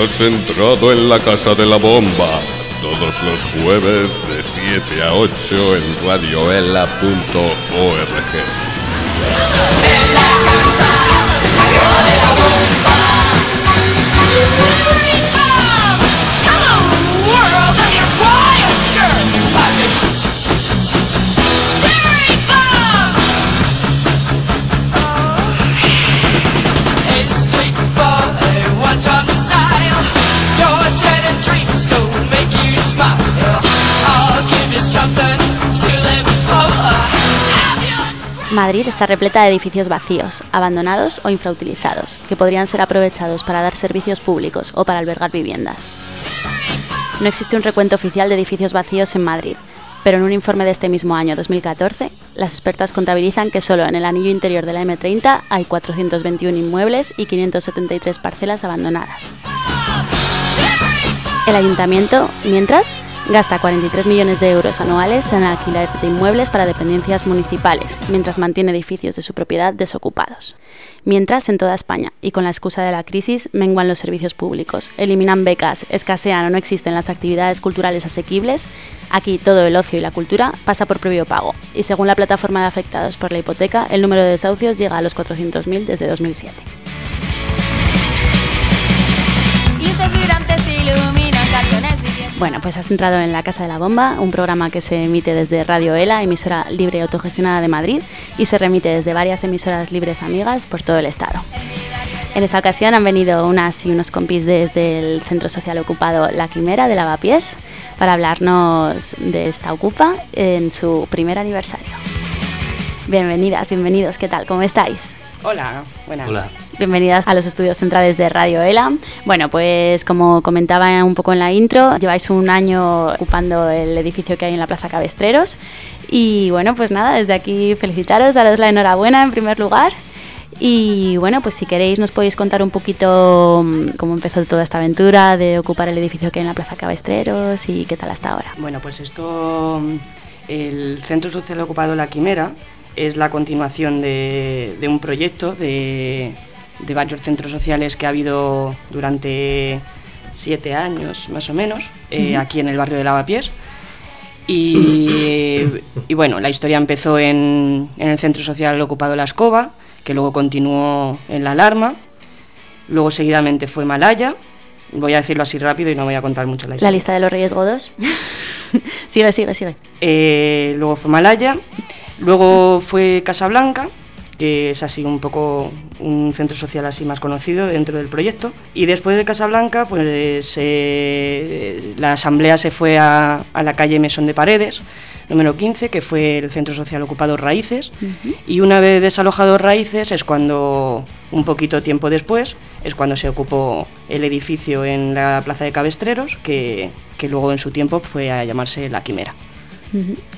Has entrado en la casa de la bomba. Todos los jueves de 7 a 8 en radioela.org. Madrid está repleta de edificios vacíos, abandonados o infrautilizados, que podrían ser aprovechados para dar servicios públicos o para albergar viviendas. No existe un recuento oficial de edificios vacíos en Madrid, pero en un informe de este mismo año 2014, las expertas contabilizan que solo en el anillo interior de la M30 hay 421 inmuebles y 573 parcelas abandonadas. El ayuntamiento, mientras, Gasta 43 millones de euros anuales en alquiler de inmuebles para dependencias municipales, mientras mantiene edificios de su propiedad desocupados. Mientras, en toda España, y con la excusa de la crisis, menguan los servicios públicos, eliminan becas, escasean o no existen las actividades culturales asequibles, aquí todo el ocio y la cultura pasa por previo pago, y según la plataforma de afectados por la hipoteca, el número de desahucios llega a los 400.000 desde 2007. Bueno, pues has entrado en La Casa de la Bomba, un programa que se emite desde Radio ELA, emisora libre y autogestionada de Madrid, y se remite desde varias emisoras libres amigas por todo el estado. En esta ocasión han venido unas y unos compis desde el Centro Social Ocupado La Quimera de Lavapiés para hablarnos de esta Ocupa en su primer aniversario. Bienvenidas, bienvenidos, ¿qué tal? ¿Cómo estáis? Hola, buenas. Hola. Bienvenidas a los estudios centrales de Radio ELA. Bueno, pues como comentaba un poco en la intro, lleváis un año ocupando el edificio que hay en la Plaza Cabestreros. Y bueno, pues nada, desde aquí felicitaros, daros la enhorabuena en primer lugar. Y bueno, pues si queréis nos podéis contar un poquito mm, cómo empezó toda esta aventura de ocupar el edificio que hay en la Plaza Cabestreros y qué tal hasta ahora. Bueno, pues esto, el Centro Social Ocupado La Quimera es la continuación de un proyecto de, de varios centros sociales que ha habido durante siete años más o menos, eh, aquí en el barrio de Lavapiés. Y, y, bueno, la historia empezó en, en, el centro social ocupado La Escoba, que luego continuó en La Alarma, luego seguidamente fue Malaya, voy a decirlo así rápido y no voy a contar mucho la historia. La lista de los Reyes Godos. sigue, sigue, sigue. Eh, luego fue Malaya, luego fue Casablanca, que es así un poco un centro social así más conocido dentro del proyecto. Y después de Casablanca, pues eh, la asamblea se fue a, a, la calle Mesón de Paredes, número 15, que fue el centro social ocupado Raíces. Uh -huh. Y una vez desalojado Raíces es cuando, un poquito tiempo después, es cuando se ocupó el edificio en la Plaza de Cabestreros, que, que luego en su tiempo fue a llamarse La Quimera.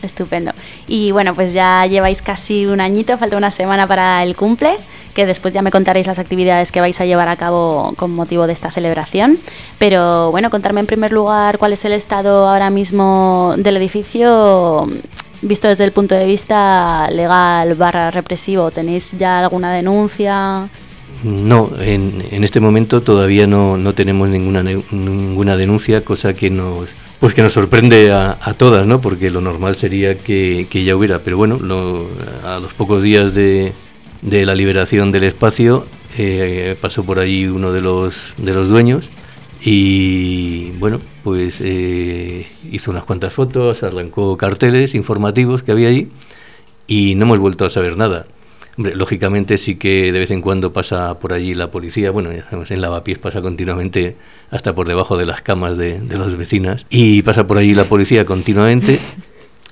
Estupendo. Y bueno, pues ya lleváis casi un añito, falta una semana para el cumple, que después ya me contaréis las actividades que vais a llevar a cabo con motivo de esta celebración. Pero bueno, contarme en primer lugar cuál es el estado ahora mismo del edificio, visto desde el punto de vista legal barra represivo. ¿Tenéis ya alguna denuncia? No, en, en este momento todavía no, no tenemos ninguna, ninguna denuncia, cosa que nos pues que nos sorprende a, a, todas, ¿no? Porque lo normal sería que, que ya hubiera, pero bueno, lo, a los pocos días de, de la liberación del espacio eh, pasó por allí uno de los de los dueños y bueno, pues eh, hizo unas cuantas fotos, arrancó carteles informativos que había allí y no hemos vuelto a saber nada. Lógicamente sí que de vez en cuando pasa por allí la policía, bueno, ya sabemos, en Lavapiés pasa continuamente hasta por debajo de las camas de, de las vecinas, y pasa por allí la policía continuamente,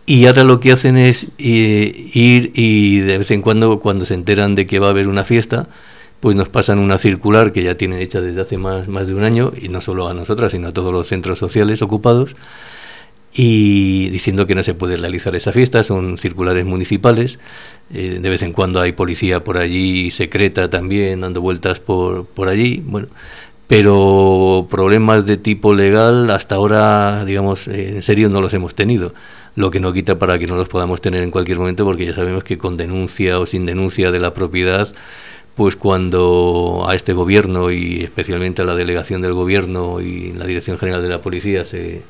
y ahora lo que hacen es eh, ir y de vez en cuando, cuando se enteran de que va a haber una fiesta, pues nos pasan una circular que ya tienen hecha desde hace más, más de un año, y no solo a nosotras, sino a todos los centros sociales ocupados, y diciendo que no se puede realizar esa fiesta, son circulares municipales, eh, de vez en cuando hay policía por allí secreta también dando vueltas por, por allí, bueno, pero problemas de tipo legal hasta ahora, digamos, eh, en serio no los hemos tenido, lo que no quita para que no los podamos tener en cualquier momento porque ya sabemos que con denuncia o sin denuncia de la propiedad, pues cuando a este gobierno y especialmente a la delegación del gobierno y la Dirección General de la Policía se,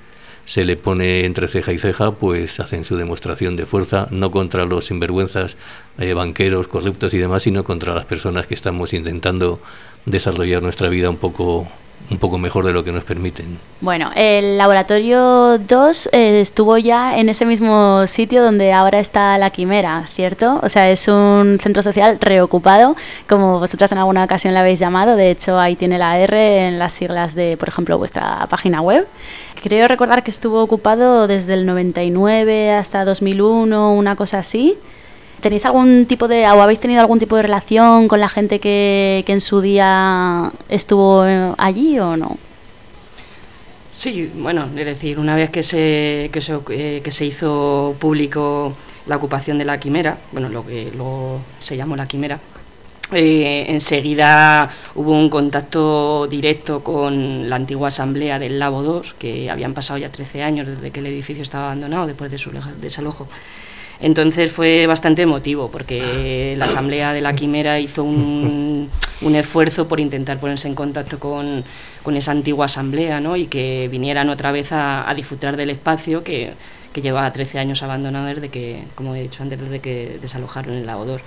se le pone entre ceja y ceja, pues hacen su demostración de fuerza, no contra los sinvergüenzas eh, banqueros, corruptos y demás, sino contra las personas que estamos intentando desarrollar nuestra vida un poco un poco mejor de lo que nos permiten. Bueno, el laboratorio 2 eh, estuvo ya en ese mismo sitio donde ahora está la Quimera, ¿cierto? O sea, es un centro social reocupado, como vosotras en alguna ocasión lo habéis llamado. De hecho, ahí tiene la R en las siglas de, por ejemplo, vuestra página web. Creo recordar que estuvo ocupado desde el 99 hasta 2001, una cosa así. ¿Tenéis algún tipo de, o habéis tenido algún tipo de relación con la gente que, que en su día estuvo eh, allí o no? Sí, bueno, es decir, una vez que se, que se, eh, que se hizo público la ocupación de la quimera, bueno, lo que luego se llamó la quimera, eh, enseguida hubo un contacto directo con la antigua asamblea del Labo 2, que habían pasado ya 13 años desde que el edificio estaba abandonado, después de su desalojo. Entonces fue bastante emotivo porque la Asamblea de la Quimera hizo un, esfuerzo por intentar ponerse en contacto con, esa antigua Asamblea ¿no? y que vinieran otra vez a, disfrutar del espacio que, que lleva 13 años abandonado desde que, como he dicho antes, desde que desalojaron el Lago 2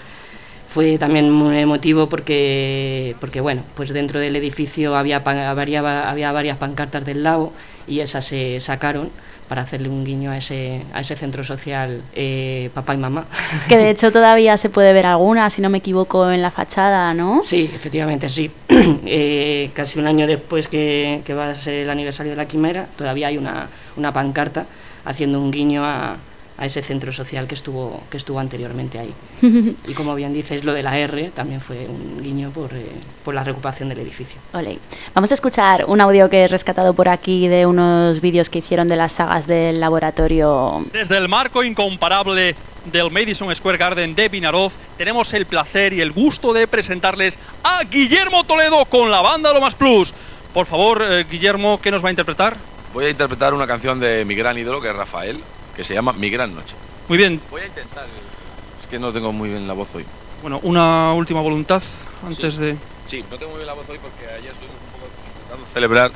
fue también muy emotivo porque, porque bueno, pues dentro del edificio había, había, había varias pancartas del lago y esas se sacaron para hacerle un guiño a ese, a ese centro social eh, papá y mamá. Que de hecho todavía se puede ver alguna, si no me equivoco, en la fachada, ¿no? Sí, efectivamente, sí. Eh, casi un año después que, que, va a ser el aniversario de la quimera, todavía hay una, una pancarta haciendo un guiño a, a ese centro social que estuvo, que estuvo anteriormente ahí. y como bien dices, lo de la R también fue un guiño por, eh, por la recuperación del edificio. Vamos a escuchar un audio que he rescatado por aquí de unos vídeos que hicieron de las sagas del laboratorio. Desde el marco incomparable del Madison Square Garden de Vinaroz, tenemos el placer y el gusto de presentarles a Guillermo Toledo con la banda Lo Más Plus. Por favor, eh, Guillermo, ¿qué nos va a interpretar? Voy a interpretar una canción de mi gran ídolo, que es Rafael, que se llama Mi Gran Noche. Muy bien. Voy a intentar. Es que no tengo muy bien la voz hoy. Bueno, una última voluntad antes de. Sí, no tengo muy bien la voz hoy porque ayer estuvimos un poco intentando celebrar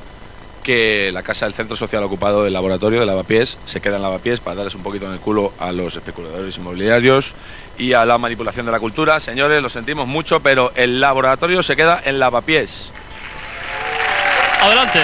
que la casa del centro social ocupado del laboratorio de lavapiés se queda en lavapiés para darles un poquito en el culo a los especuladores inmobiliarios y a la manipulación de la cultura. Señores, lo sentimos mucho, pero el laboratorio se queda en lavapiés. Adelante.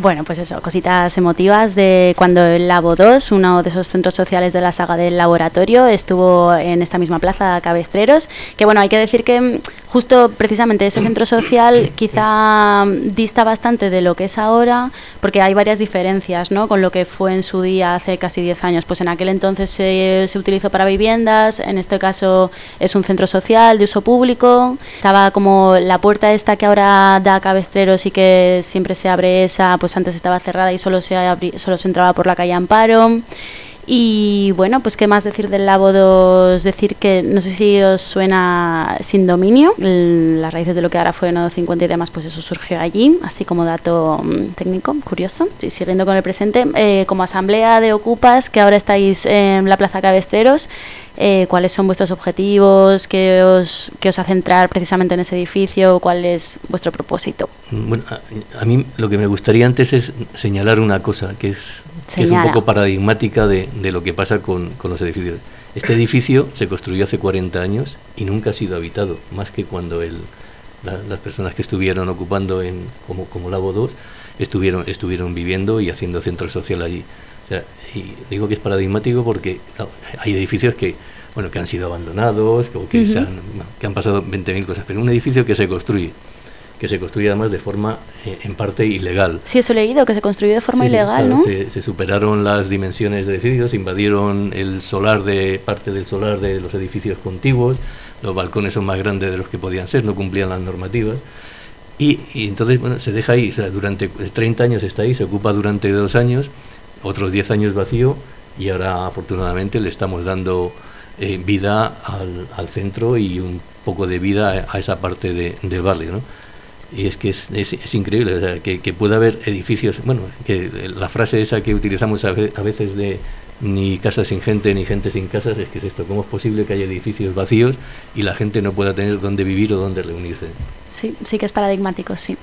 Bueno, pues eso, cositas emotivas de cuando el Labo 2, uno de esos centros sociales de la saga del laboratorio, estuvo en esta misma plaza Cabestreros, que bueno, hay que decir que mm, justo precisamente ese centro social quizá dista bastante de lo que es ahora, porque hay varias diferencias, ¿no? Con lo que fue en su día hace casi 10 años. Pues en aquel entonces se, se utilizó para viviendas, en este caso es un centro social de uso público, estaba como la puerta esta que ahora da Cabestreros y que siempre se abre esa, pues pues antes estaba cerrada y solo se, solo se entraba por la calle Amparo. Y bueno, pues qué más decir del Labo 2, decir que no sé si os suena sin dominio, las raíces de lo que ahora fue Nodo 50 y demás, pues eso surgió allí, así como dato mm, técnico, curioso. Y siguiendo con el presente, eh, como asamblea de Ocupas, que ahora estáis en la Plaza Cabesteros, eh, cuáles son vuestros objetivos, qué os, qué os hace entrar precisamente en ese edificio, cuál es vuestro propósito. Bueno, a, mí lo que me gustaría antes es señalar una cosa que es, que es un poco paradigmática de, de lo que pasa con, con, los edificios. Este edificio se construyó hace 40 años y nunca ha sido habitado, más que cuando el, las personas que estuvieron ocupando en, como, como Labo 2 estuvieron, estuvieron viviendo y haciendo centro social allí. O sea, y digo que es paradigmático porque hay edificios que, bueno, que han sido abandonados, o que, han, que han pasado 20.000 cosas, pero un edificio que se construye, que se construye además de forma eh, en parte ilegal. Sí, eso he leído, que se construyó de forma ilegal, ¿no? Se, se, superaron las dimensiones de edificios, invadieron el solar de parte del solar de los edificios contiguos, los balcones son más grandes de los que podían ser, no cumplían las normativas. Y, y entonces, bueno, se deja ahí, o sea, durante 30 años está ahí, se ocupa durante dos años otros 10 años vacío y ahora afortunadamente le estamos dando eh, vida al, al, centro y un poco de vida a, esa parte de, del barrio. ¿no? Y es que es, es, increíble que, que, pueda haber edificios, bueno, que la frase esa que utilizamos a, veces de ni casas sin gente, ni gente sin casas, es que es esto, ¿cómo es posible que haya edificios vacíos y la gente no pueda tener dónde vivir o dónde reunirse? Sí, sí que es paradigmático, sí.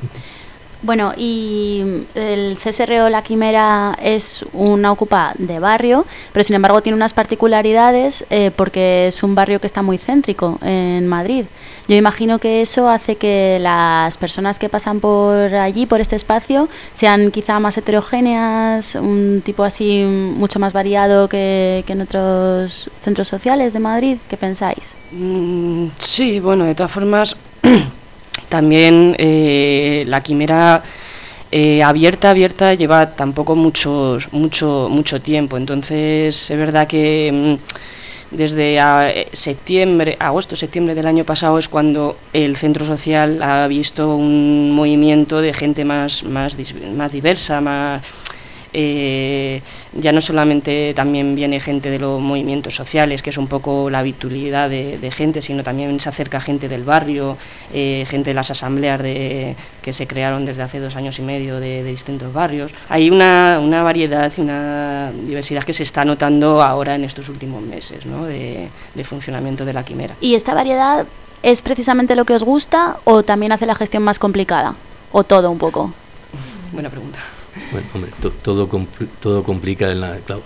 Bueno, y el CSRO La Quimera es una ocupa de barrio, pero sin embargo tiene unas particularidades eh, porque es un barrio que está muy céntrico en Madrid. Yo imagino que eso hace que las personas que pasan por allí, por este espacio, sean quizá más heterogéneas, un tipo así mucho más variado que, en otros centros sociales de Madrid. ¿Qué pensáis? Mm, sí, bueno, de todas formas, también eh, la quimera... Eh, abierta, abierta, lleva tampoco mucho, mucho, mucho tiempo. Entonces, es verdad que mm, desde eh, septiembre, agosto, septiembre del año pasado es cuando el centro social ha visto un movimiento de gente más, más, más diversa, más eh, ya no solamente también viene gente de los movimientos sociales, que es un poco la habitualidad de, gente, sino también se acerca gente del barrio, eh, gente de las asambleas de, que se crearon desde hace dos años y medio de, distintos barrios. Hay una, una, variedad y una diversidad que se está notando ahora en estos últimos meses de, de funcionamiento de la quimera. ¿Y esta variedad es precisamente lo que os gusta o también hace la gestión más complicada? ¿O todo un poco? Buena pregunta. Bueno, hombre, todo, todo complica en la... Claro,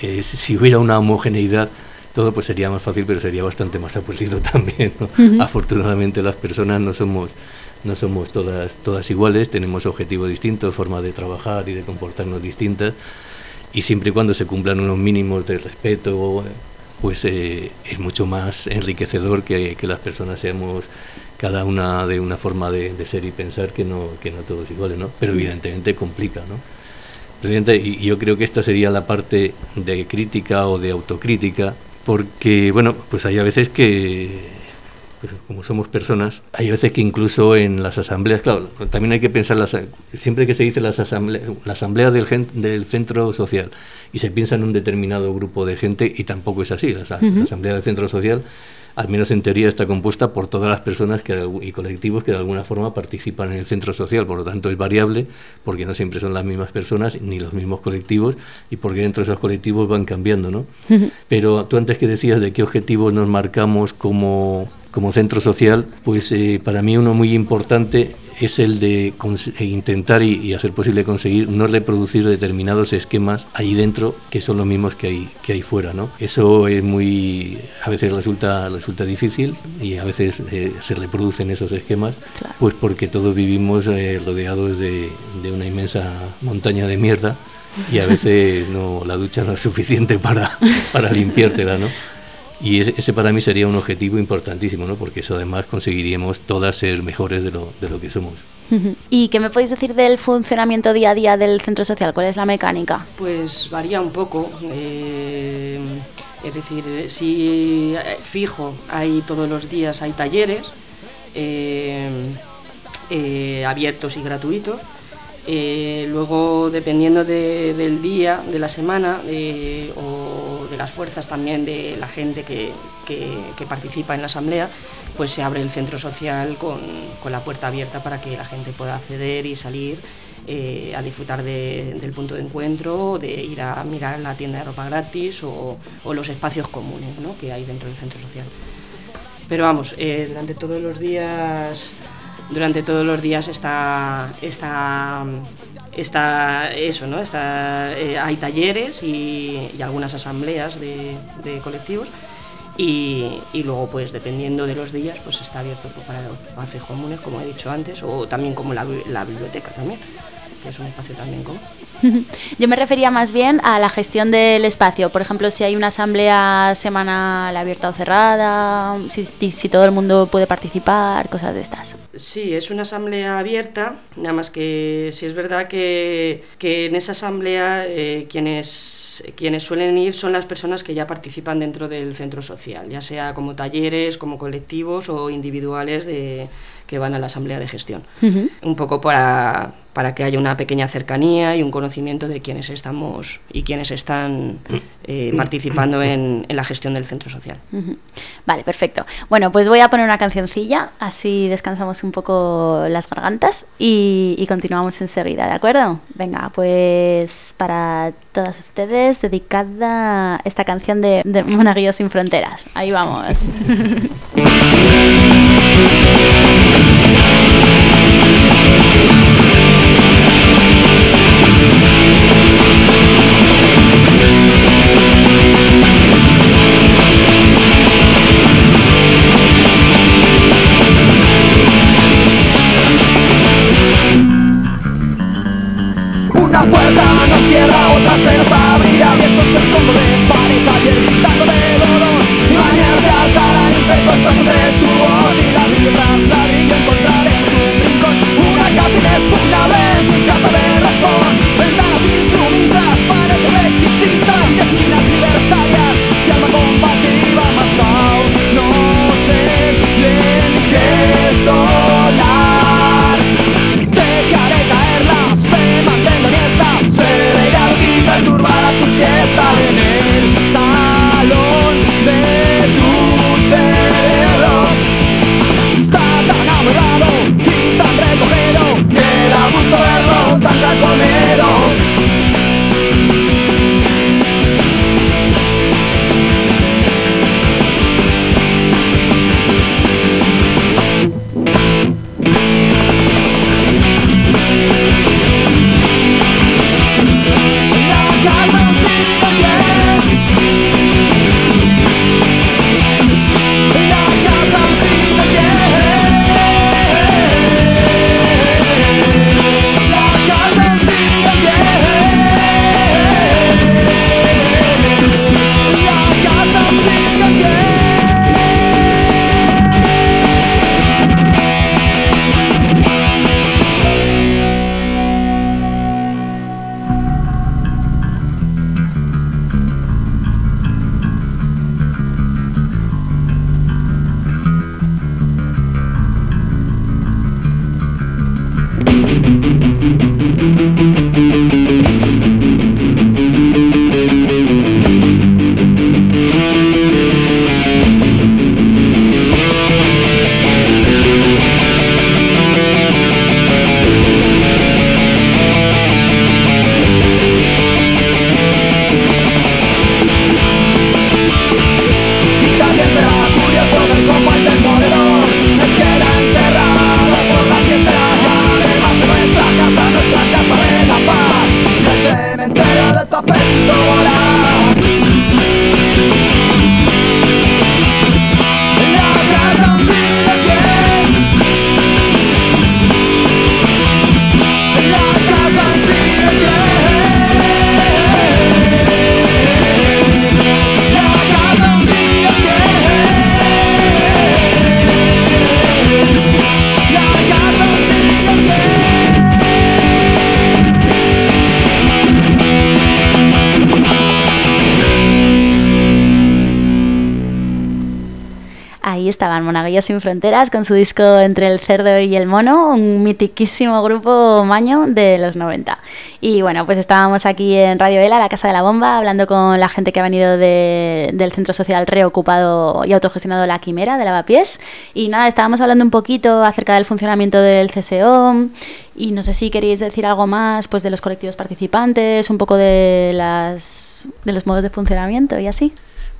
eh, si hubiera una homogeneidad, todo pues sería más fácil, pero sería bastante más aburrido también. Afortunadamente las personas no somos no somos todas todas iguales, tenemos objetivos distintos, formas de trabajar y de comportarnos distintas, y siempre y cuando se cumplan unos mínimos de respeto, pues eh, es mucho más enriquecedor que, que las personas seamos cada una de una forma de, ser y pensar que no, que no todos iguales, ¿no? Pero evidentemente complica, ¿no? Y yo creo que esta sería la parte de crítica o de autocrítica, porque, bueno, pues hay a veces que, pues como somos personas, hay veces que incluso en las asambleas, claro, también hay que pensar, las, siempre que se dice las asambleas, la asamblea del, del centro social y se piensa en un determinado grupo de gente y tampoco es así, la asamblea del centro social al menos en teoría está compuesta por todas las personas que, y colectivos que de alguna forma participan en el centro social, por lo tanto es variable porque no siempre son las mismas personas ni los mismos colectivos y porque dentro de esos colectivos van cambiando, ¿no? Pero tú antes que decías de qué objetivos nos marcamos como, como centro social, pues eh, para mí uno muy importante es el de e intentar y, hacer posible conseguir no reproducir determinados esquemas ahí dentro que son los mismos que hay, que hay fuera. ¿no? Eso es muy, a veces resulta, resulta difícil y a veces eh, se reproducen esos esquemas, pues porque todos vivimos eh, rodeados de, de una inmensa montaña de mierda y a veces no la ducha no es suficiente para, para limpiártela, ¿no? Y ese, para mí sería un objetivo importantísimo, ¿no? porque eso además conseguiríamos todas ser mejores de lo, de lo que somos. ¿Y qué me podéis decir del funcionamiento día a día del centro social? ¿Cuál es la mecánica? Pues varía un poco. Eh, es decir, si eh, fijo, hay todos los días hay talleres eh, abiertos y gratuitos. Luego, dependiendo del día, de la semana o de las fuerzas también de la gente que, participa en la asamblea, pues se abre el centro social con, la puerta abierta para que la gente pueda acceder y salir eh, a disfrutar del punto de encuentro, de ir a mirar la tienda de ropa gratis o, los espacios comunes que hay dentro del centro social. Pero vamos, eh, durante todos los días durante todos los días está, está, está eso, ¿no? Está, eh, hay talleres y, algunas asambleas de, colectivos y, luego pues dependiendo de los días pues está abierto para los espacios comunes como he dicho antes o también como la, la biblioteca también que es un espacio también común. Yo me refería más bien a la gestión del espacio. Por ejemplo, si hay una asamblea semanal abierta o cerrada, si, todo el mundo puede participar, cosas de estas. Sí, es una asamblea abierta, nada más que si es verdad que, en esa asamblea eh, quienes, quienes suelen ir son las personas que ya participan dentro del centro social, ya sea como talleres, como colectivos o individuales de, que van a la asamblea de gestión. Un poco para para que haya una pequeña cercanía y un conocimiento de quienes estamos y quienes están eh, participando en, la gestión del centro social. Vale, perfecto. Bueno, pues voy a poner una cancioncilla, así descansamos un poco las gargantas y, continuamos enseguida, ¿de acuerdo? Venga, pues para todas ustedes, dedicada esta canción de, de Monaguillo sin Fronteras. Ahí vamos. puerta nos cierra, otra se nos abrirá Fronteras con su disco Entre el cerdo y el mono, un mitiquísimo grupo maño de los 90. Y bueno, pues estábamos aquí en Radio Ela, la Casa de la Bomba, hablando con la gente que ha venido de- del Centro Social reocupado y autogestionado La Quimera de Lavapiés. Y nada, estábamos hablando un poquito acerca del funcionamiento del CSO y no sé si queréis decir algo más pues de los colectivos participantes, un poco de, las, de los modos de funcionamiento y así.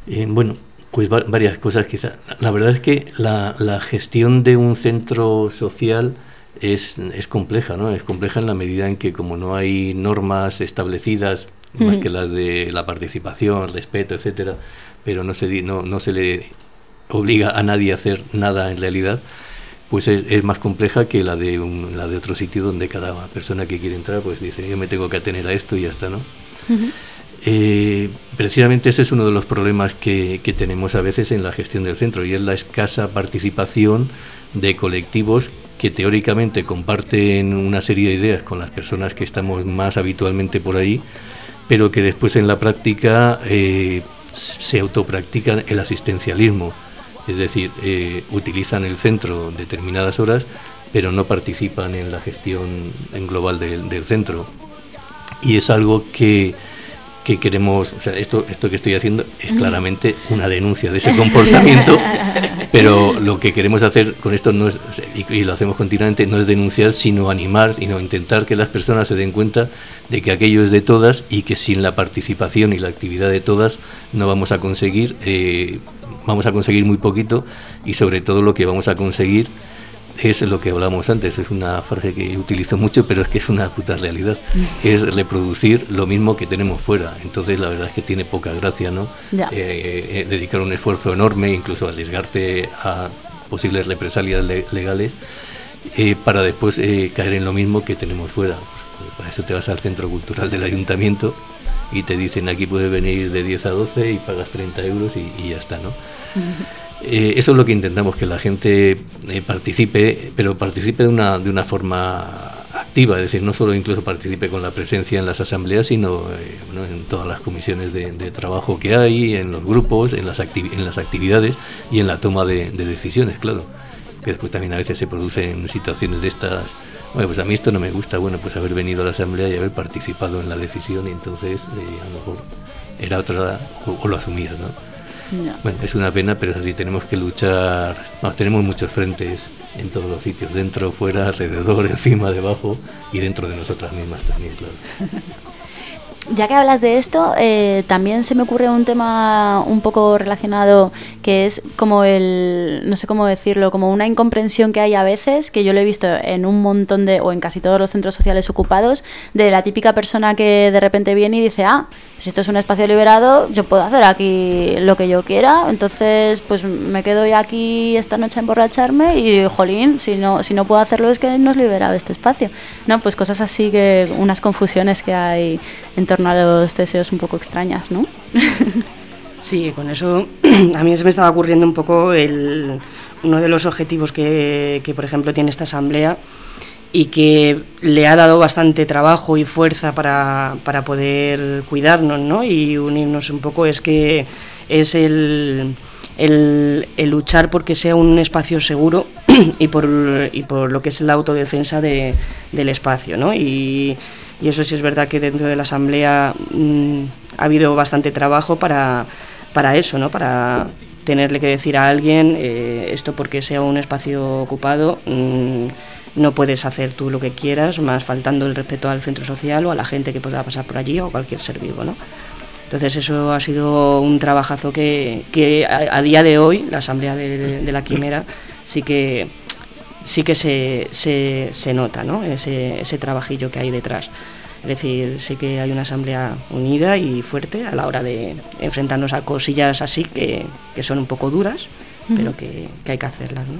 Eh, bueno, pues va- varias cosas quizá. La verdad es que la, la gestión de un centro social es, es compleja, ¿no? Es compleja en la medida en que como no hay normas establecidas más que las de la participación, el respeto, etcétera, pero no se di- no, no se le obliga a nadie a hacer nada en realidad, pues es, es más compleja que la de un- la de otro sitio donde cada persona que quiere entrar pues dice yo me tengo que atener a esto y ya está, ¿no? Eh, precisamente ese es uno de los problemas que, tenemos a veces en la gestión del centro y es la escasa participación de colectivos que teóricamente comparten una serie de ideas con las personas que estamos más habitualmente por ahí, pero que después en la práctica eh, se autopractican el asistencialismo, es decir, eh, utilizan el centro determinadas horas pero no participan en la gestión en global del centro. Y es algo que que queremos, o sea, esto, esto que estoy haciendo es claramente una denuncia de ese comportamiento, pero lo que queremos hacer con esto no es, y, lo hacemos continuamente, no es denunciar, sino animar, sino intentar que las personas se den cuenta de que aquello es de todas y que sin la participación y la actividad de todas no vamos a conseguir, eh, vamos a conseguir muy poquito y sobre todo lo que vamos a conseguir es lo que hablamos antes, es una frase que utilizo mucho, pero es que es una puta realidad, es reproducir lo mismo que tenemos fuera. Entonces la verdad es que tiene poca gracia, ¿no? Eh, eh, dedicar un esfuerzo enorme, incluso arriesgarte a posibles represalias legales, eh, para después caer en lo mismo que tenemos fuera. Pues, para eso te vas al centro cultural del ayuntamiento y te dicen aquí puedes venir de 10 a 12 y pagas 30 euros y, y ya está, ¿no? Eh, eso es lo que intentamos, que la gente eh, participe, pero participe de una, de una forma activa, es decir, no solo incluso participe con la presencia en las asambleas, sino eh, en todas las comisiones de, trabajo que hay, en los grupos, en las, en las actividades y en la toma de, decisiones, claro. Que después también a veces se producen situaciones de estas, bueno, pues a mí esto no me gusta, bueno, pues haber venido a la asamblea y haber participado en la decisión y entonces a lo mejor era otra, o, o lo asumías, ¿no? Bueno, es una pena, pero así tenemos que luchar. tenemos muchos frentes en todos los sitios, dentro, fuera, alrededor, encima, debajo y dentro de nosotras mismas también, claro. Ya que hablas de esto, eh, también se me ocurre un tema un poco relacionado que es como el, no sé cómo decirlo, como una incomprensión que hay a veces, que yo lo he visto en un montón de, o en casi todos los centros sociales ocupados, de la típica persona que de repente viene y dice, ah, si esto es un espacio liberado, yo puedo hacer aquí lo que yo quiera, entonces pues me quedo aquí esta noche a emborracharme y, jolín, si no, si no puedo hacerlo es que no es liberado este espacio. No, pues cosas así que, unas confusiones que hay en torno a los deseos un poco extrañas, ¿no? Sí, con eso a mí se me estaba ocurriendo un poco el, uno de los objetivos que, que, por ejemplo, tiene esta asamblea y que le ha dado bastante trabajo y fuerza para, para poder cuidarnos ¿no? y unirnos un poco es que es el, el, luchar porque sea un espacio seguro y por, y por lo que es la autodefensa de, del espacio. ¿no? Y, y, eso sí es verdad que dentro de la Asamblea mm, ha habido bastante trabajo para, para eso, ¿no? para tenerle que decir a alguien eh, esto porque sea un espacio ocupado. Mm, no puedes hacer tú lo que quieras, más faltando el respeto al centro social o a la gente que pueda pasar por allí o cualquier ser vivo, ¿no? Entonces eso ha sido un trabajazo que, que a, día de hoy la Asamblea de, la Quimera sí que sí que se, se, se nota, ¿no? Ese, ese trabajillo que hay detrás. Es decir, sí que hay una asamblea unida y fuerte a la hora de enfrentarnos a cosillas así que, que son un poco duras, pero que, hay que hacerlas. ¿no?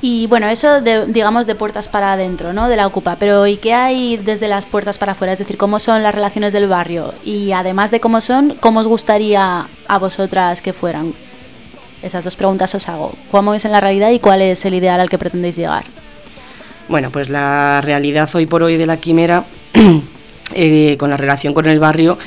Y bueno, eso de, digamos de puertas para adentro, ¿no? De la Ocupa, pero ¿y qué hay desde las puertas para afuera? Es decir, ¿cómo son las relaciones del barrio? Y además de cómo son, ¿cómo os gustaría a vosotras que fueran? Esas dos preguntas os hago. ¿Cómo es en la realidad y cuál es el ideal al que pretendéis llegar? Bueno, pues la realidad hoy por hoy de la Quimera, eh, con la relación con el barrio,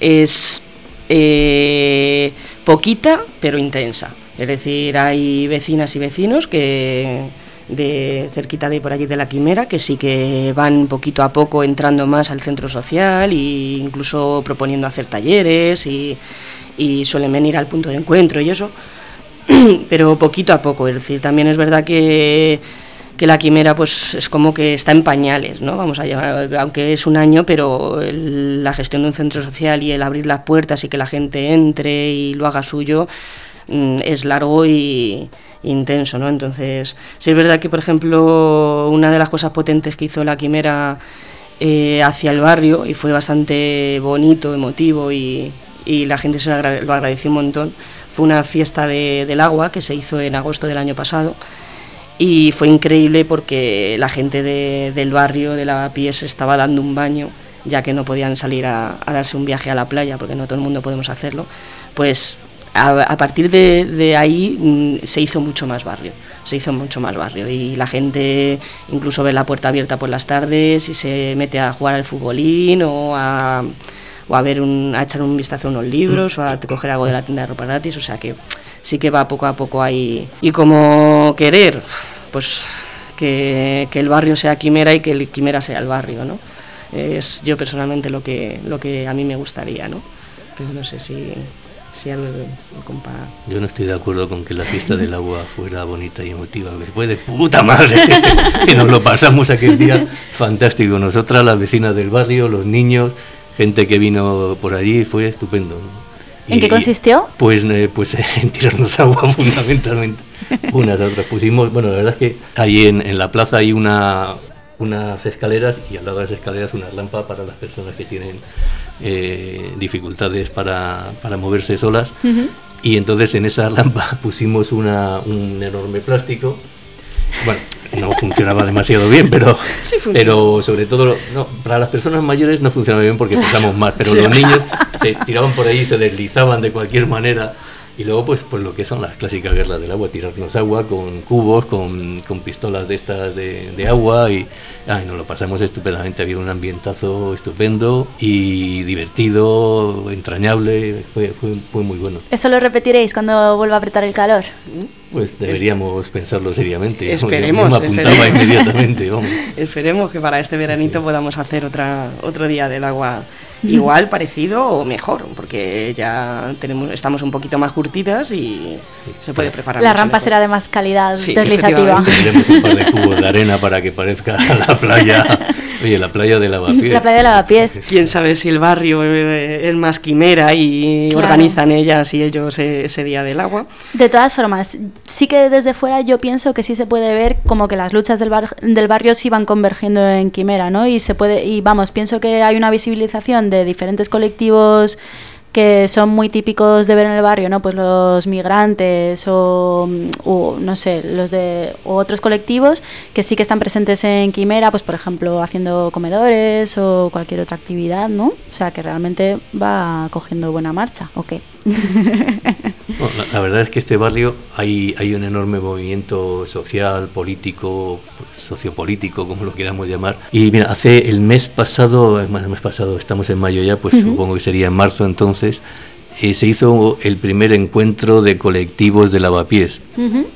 es eh, poquita pero intensa. Es decir, hay vecinas y vecinos que de cerquita de por allí de la Quimera, que sí que van poquito a poco entrando más al centro social e incluso proponiendo hacer talleres y, suelen venir al punto de encuentro y eso, pero poquito a poco. Es decir, también es verdad que, que la Quimera pues es como que está en pañales, ¿no? Vamos a llevar, aunque es un año, pero la gestión de un centro social y el abrir las puertas y que la gente entre y lo haga suyo Mm, es largo y intenso, ¿no? Entonces, sí es verdad que, por ejemplo, una de las cosas potentes que hizo la Quimera eh, hacia el barrio, y fue bastante bonito, emotivo, y, la gente se lo, agradeció un montón, fue una fiesta del agua que se hizo en agosto del año pasado, y fue increíble porque la gente del barrio, de la se estaba dando un baño, ya que no podían salir a darse un viaje a la playa, porque no todo el mundo podemos hacerlo, pues a, partir de, ahí mm, se hizo mucho más barrio, se hizo mucho más barrio y la gente incluso ve la puerta abierta por las tardes y se mete a jugar al futbolín o a, o a ver un, a echar un vistazo a unos libros o a coger algo de la tienda de ropa gratis, o sea que sí que va poco a poco ahí y como querer, pues que, que el barrio sea Quimera y que el Quimera sea el barrio, ¿no? Es yo personalmente lo que, lo que a mí me gustaría, ¿no? Pero no sé si, si algo el compa... Yo no estoy de acuerdo con que la fiesta del agua fuera bonita y emotiva, fue de puta madre, que nos lo pasamos aquel día fantástico. Nosotras, las vecinas del barrio, los niños, gente que vino por allí, fue estupendo. ¿no? ¿En qué consistió? Pues, eh, pues en tirarnos agua fundamentalmente, unas a otras. Pusimos, bueno, la verdad es que ahí en, en la plaza hay una, unas escaleras y al lado de las escaleras una rampa para las personas que tienen eh, dificultades para, para moverse solas. Ujú. Y entonces en esa rampa pusimos una, un enorme plástico. Bueno, no funcionaba demasiado bien, pero, Sí pero sobre todo no, para las personas mayores no funcionaba bien porque pesamos más, pero los niños se tiraban por ahí, se deslizaban de cualquier manera. Y luego, pues, pues lo que son las clásicas guerras del agua, tirarnos agua con cubos, con, con pistolas de estas de, de agua y ay, nos lo pasamos estupendamente. Había un ambientazo estupendo y divertido, entrañable, fue, fue, fue muy bueno. ¿Eso lo repetiréis cuando vuelva a apretar el calor? Pues deberíamos pensarlo seriamente. Esperemos, Yo me apuntaba esperemos. inmediatamente, vamos. Esperemos que para este veranito podamos hacer otra, otro día del agua igual, parecido o mejor, porque ya tenemos, estamos un poquito más curtidas y se puede preparar. La rampa mejor. será de más calidad Sí, deslizativa. Tendremos un par de cubos de arena para que parezca la playa. Oye, la playa de Lavapiés. La playa de Lavapiés. Quién sabe si el barrio eh, es más quimera y Claro. organizan ellas y ellos eh, ese día del agua. De todas formas, sí que desde fuera yo pienso que sí se puede ver como que las luchas del, bar- del barrio sí van convergiendo en Quimera, ¿no? Y se puede, y vamos, pienso que hay una visibilización de diferentes colectivos que son muy típicos de ver en el barrio, ¿no? Pues los migrantes o, mm, o, no sé, los de otros colectivos que sí que están presentes en Quimera, pues por ejemplo haciendo comedores o cualquier otra actividad, ¿no? O sea que realmente va cogiendo buena marcha, ¿o qué? Bueno, la, la verdad es que este barrio hay, hay un enorme movimiento social, político, sociopolítico, como lo queramos llamar. Y mira, hace el mes pasado, el mes pasado, estamos en mayo ya, pues supongo que sería en marzo entonces, eh, se hizo el primer encuentro de colectivos de lavapiés. Ujú.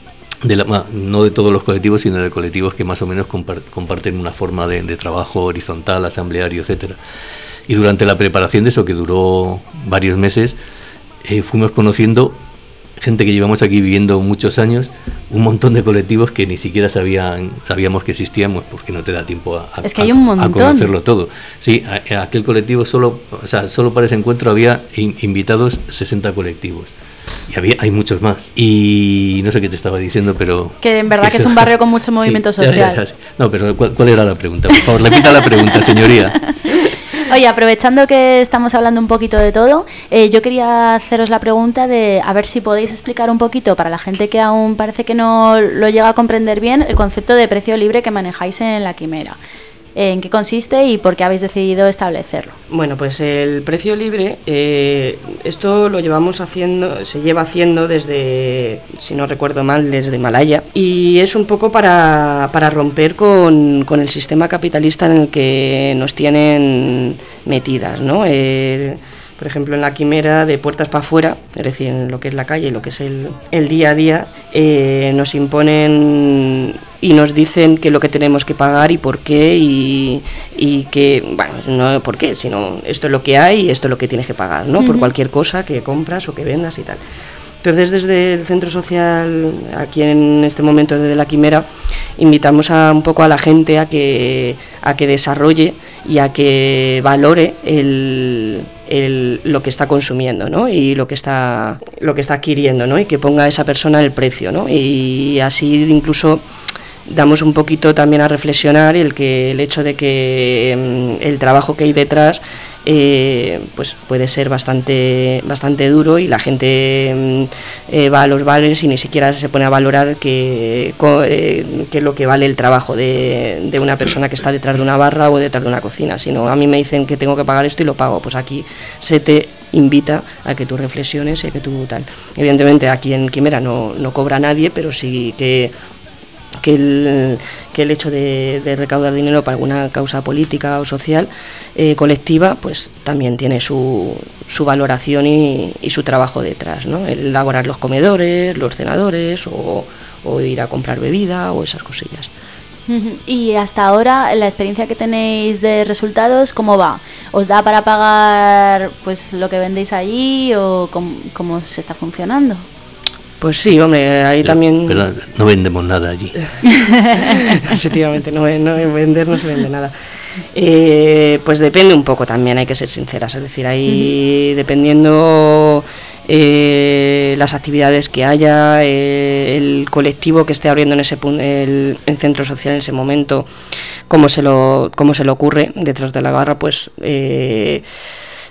de la- no de todos los colectivos, sino de colectivos que más o menos compar- comparten una forma de, de trabajo horizontal, asambleario, etcétera. Y durante la preparación de eso, que duró varios meses, eh, fuimos conociendo gente que llevamos aquí viviendo muchos años, un montón de colectivos que ni siquiera sabían, sabíamos que existíamos, porque no te da tiempo a, a- Es que hay un a conocerlo todo. Sí, a- aquel colectivo solo, o sea, solo para ese encuentro había in- invitados 60 colectivos. Y había, hay muchos más. Y no sé qué te estaba diciendo, pero... Que en verdad que es un barrio con mucho movimiento Sí, ya, ya, social. ya, sí. No, pero ¿cuál, cuál era la pregunta? Por favor, repita la pregunta, señoría. Oye, aprovechando que estamos hablando un poquito de todo, eh, yo quería haceros la pregunta de a ver si podéis explicar un poquito para la gente que aún parece que no lo llega a comprender bien el concepto de precio libre que manejáis en la quimera. ¿En qué consiste y por qué habéis decidido establecerlo? Bueno, pues el precio libre, eh, esto lo llevamos haciendo, se lleva haciendo desde, si no recuerdo mal, desde Malaya. Y es un poco para, para romper con, con el sistema capitalista en el que nos tienen metidas, ¿no? Eh, por ejemplo, en la quimera de puertas para afuera, es decir, en lo que es la calle, lo que es el, el día a día, eh, nos imponen y nos dicen que lo que tenemos que pagar y por qué y, y que, bueno, no por qué, sino esto es lo que hay y esto es lo que tienes que pagar, ¿no? Por Ujú. cualquier cosa que compras o que vendas y tal. Entonces, desde el centro social, aquí en este momento desde la Quimera, invitamos a, un poco a la gente a que, a que desarrolle y a que valore el, el- lo que está consumiendo ¿no? y lo que está, lo que está adquiriendo ¿no? y que ponga a esa persona el precio. ¿no? Y así incluso damos un poquito también a reflexionar el que el hecho de que mm, el trabajo que hay detrás eh, pues puede ser bastante bastante duro y la gente mm, eh, va a los bares y ni siquiera se pone a valorar que, eh, qué es lo que vale el trabajo de, de una persona que está detrás de una barra o detrás de una cocina sino a mí me dicen que tengo que pagar esto y lo pago. Pues aquí se te invita a que tú reflexiones y a que tú tal. Evidentemente aquí en Quimera no, no cobra nadie pero sí que que el, que el hecho de, recaudar dinero para alguna causa política o social eh, colectiva, pues también tiene su, su valoración y, y su trabajo detrás, ¿no? El elaborar los comedores, los cenadores o, o ir a comprar bebida o esas cosillas. Y hasta ahora, la experiencia que tenéis de resultados, ¿cómo va? ¿Os da para pagar pues lo que vendéis allí o cómo, se está funcionando? Pues sí, hombre, ahí también... Pero no vendemos nada allí. Efectivamente, no, vender no se vende nada. Eh, pues depende un poco también, hay que ser sinceras. Es decir, ahí dependiendo eh, las actividades que haya, eh, el colectivo que esté abriendo en ese el, centro social en ese momento, cómo se lo, cómo se le ocurre detrás de la barra, pues eh,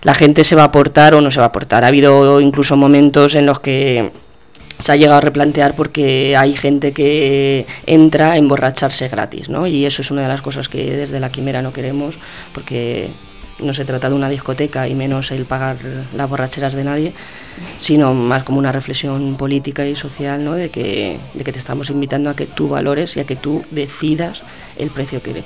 la gente se va a aportar o no se va a aportar. Ha habido incluso momentos en los que se ha llegado a replantear porque hay gente que entra a emborracharse gratis, ¿no? Y eso es una de las cosas que desde la Quimera no queremos, porque no se trata de una discoteca y menos el pagar las borracheras de nadie, sino más como una reflexión política y social ¿no? de, que, de que te estamos invitando a que tú valores y a que tú decidas el precio que,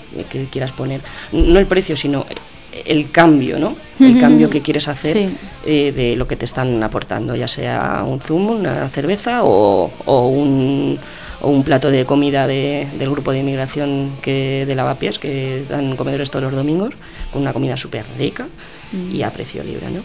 quieras poner. No el precio, sino el cambio, ¿no? El cambio que quieres hacer eh, de lo que te están aportando, ya sea un zumo, una cerveza o, o un o un plato de comida de, del grupo de inmigración que, de Lavapiés, que dan comedores todos los domingos, con una comida súper rica y a precio libre, ¿no?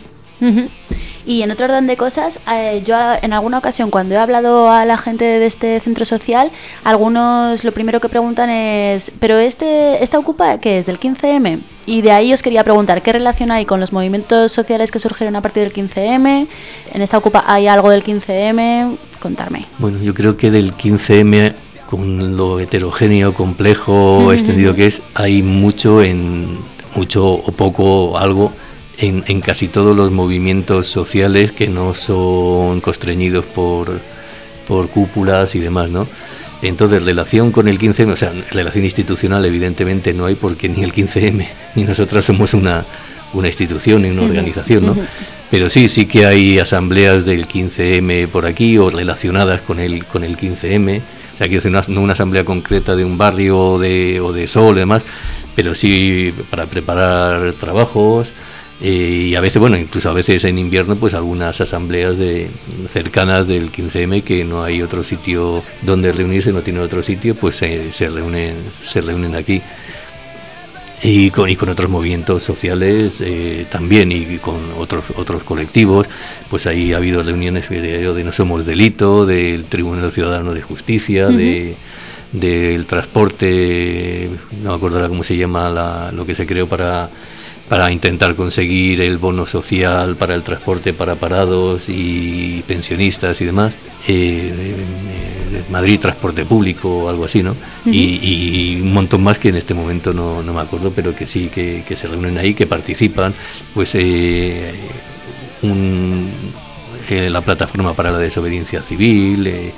Y en otro orden de cosas, eh, yo en alguna ocasión cuando he hablado a la gente de este centro social, algunos lo primero que preguntan es, ¿pero este, esta ocupa qué es? ¿Del 15M? Y de ahí os quería preguntar, ¿qué relación hay con los movimientos sociales que surgieron a partir del 15M? ¿En esta ocupa hay algo del 15M? Contarme. Bueno, yo creo que del 15M con lo heterogéneo, complejo, extendido que es, hay mucho en mucho o poco algo en, casi todos los movimientos sociales que no son constreñidos por, por cúpulas y demás, ¿no? Entonces, relación con el 15M, o sea, relación institucional evidentemente no hay porque ni el 15M ni nosotras somos una, una institución ni una organización, ¿no? Pero sí, sí que hay asambleas del 15M por aquí o relacionadas con el, con el 15M. O sea, quiero decir, no una asamblea concreta de un barrio o de, o de Sol y demás, pero sí para preparar trabajos, eh, y a veces, bueno, incluso a veces en invierno, pues algunas asambleas de, cercanas del 15M que no hay otro sitio donde reunirse, no tiene otro sitio, pues se, reúnen, se reúnen aquí. Y con, y con otros movimientos sociales eh, también y con otros otros colectivos pues ahí ha habido reuniones de, No Somos Delito del Tribunal Ciudadano de Justicia de del transporte no me acuerdo cómo se llama lo que se creó para para intentar conseguir el bono social para el transporte para parados y pensionistas y demás. Eh, Madrid Transporte Público o algo así, ¿no? y, un montón más que en este momento no, no me acuerdo, pero que sí, que, se reúnen ahí, que participan. Pues eh, eh, la plataforma para la desobediencia civil,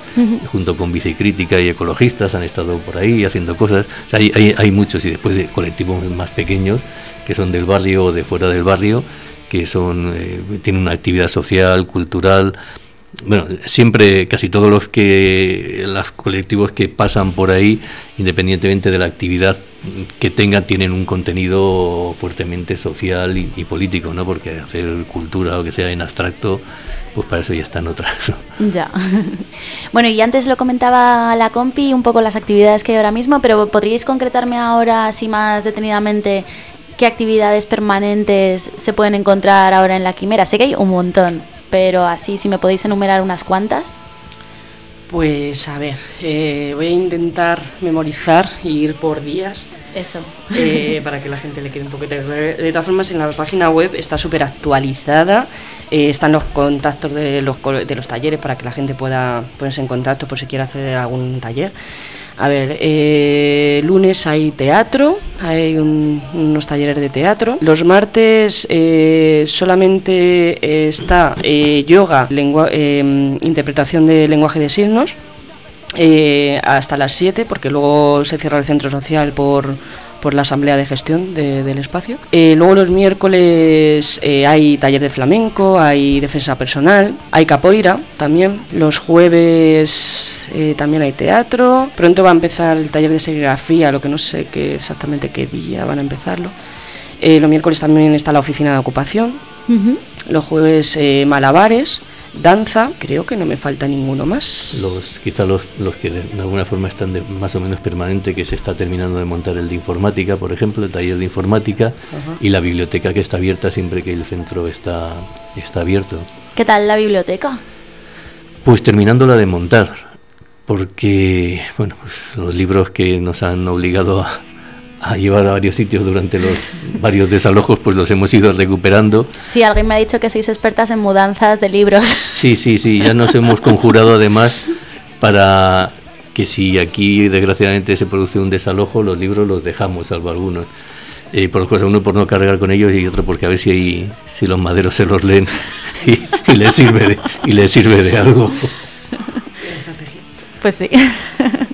junto con Bicicrítica y ecologistas han estado por ahí haciendo cosas. hay, hay, hay, muchos y después de colectivos más pequeños que son del barrio o de fuera del barrio, que son eh, tienen una actividad social, cultural. Bueno, siempre, casi todos los que los colectivos que pasan por ahí, independientemente de la actividad que tengan, tienen un contenido fuertemente social y, político, ¿no? Porque hacer cultura o que sea en abstracto, pues para eso ya están otras. Ya. Bueno, y antes lo comentaba la compi, un poco las actividades que hay ahora mismo, pero ¿podríais concretarme ahora, así más detenidamente, qué actividades permanentes se pueden encontrar ahora en la Quimera. Sé que hay un montón, pero así si me podéis enumerar unas cuantas. Pues a ver, eh, voy a intentar memorizar e ir por días. Eso. Eh, para que la gente le quede un poquito. De todas formas, en la página web está súper actualizada. Eh, están los contactos de los, de los talleres para que la gente pueda ponerse en contacto por si quiere hacer algún taller. A ver, eh, lunes hay teatro, hay unos talleres de teatro. Los martes eh, solamente está eh, yoga, interpretación de lenguaje de signos, hasta las 7, porque luego se cierra el centro social por por la asamblea de gestión del espacio. Eh, luego los miércoles eh, hay taller de flamenco, hay defensa personal, hay capoeira también. Los jueves eh, también hay teatro. Pronto va a empezar el taller de serigrafía, lo que no sé qué exactamente qué día van a empezarlo. los miércoles también está la oficina de ocupación. Los jueves malabares. Danza, creo que no me falta ninguno más. Los, quizá los, los que de, alguna forma están de, más o menos permanente, que se está terminando de montar el de informática, por ejemplo, el taller de informática Ajá. y la biblioteca que está abierta siempre que el centro está, está abierto. ¿Qué tal la biblioteca? Pues terminándola de montar, porque bueno, pues los libros que nos han obligado a, a llevar a varios sitios durante los varios desalojos, pues los hemos ido recuperando. Sí, alguien me ha dicho que sois expertas en mudanzas de libros. Sí, sí, sí, ya nos hemos conjurado además para que si aquí desgraciadamente se produce un desalojo, los libros los dejamos, salvo algunos. Eh, por cosas, uno por no cargar con ellos y otro porque a ver si, hay- si los maderos se los leen y, y les sirve de, y les sirve de algo. Pues sí.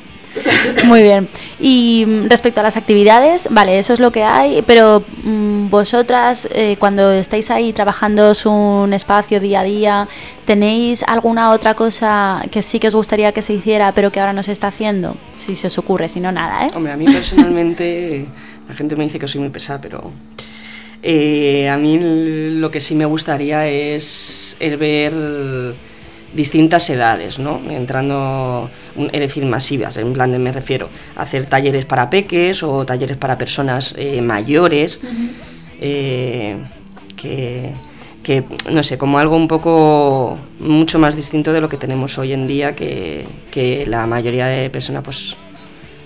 Muy bien. Y mm, respecto a las actividades, vale, eso es lo que hay, pero mm, vosotras, eh, cuando estáis ahí trabajando un espacio día a día, ¿tenéis alguna otra cosa que sí que os gustaría que se hiciera, pero que ahora no se está haciendo? Si se os ocurre, si no, nada, ¿eh? Hombre, a mí personalmente, la gente me dice que soy muy pesada, pero eh, a mí lo que sí me gustaría es, es ver distintas edades, ¿no? Entrando, es decir, masivas, en plan de me refiero, a hacer talleres para peques o talleres para personas eh, mayores, eh, que, que, no sé, como algo un poco mucho más distinto de lo que tenemos hoy en día, que, que la mayoría de personas pues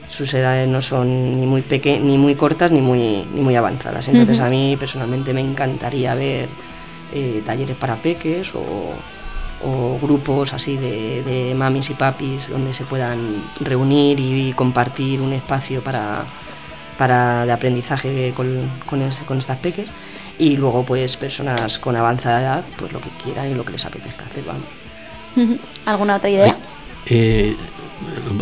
sus edades no son ni muy peque ni muy cortas ni muy ni muy avanzadas. Entonces a mí personalmente me encantaría ver eh, talleres para peques o, o grupos así de, de mamis y papis donde se puedan reunir y, compartir un espacio para, para de aprendizaje con, con, ese- con estas peques y luego pues personas con avanzada edad pues lo que quieran y lo que les apetezca hacer vamos. ¿Alguna otra idea? Eh,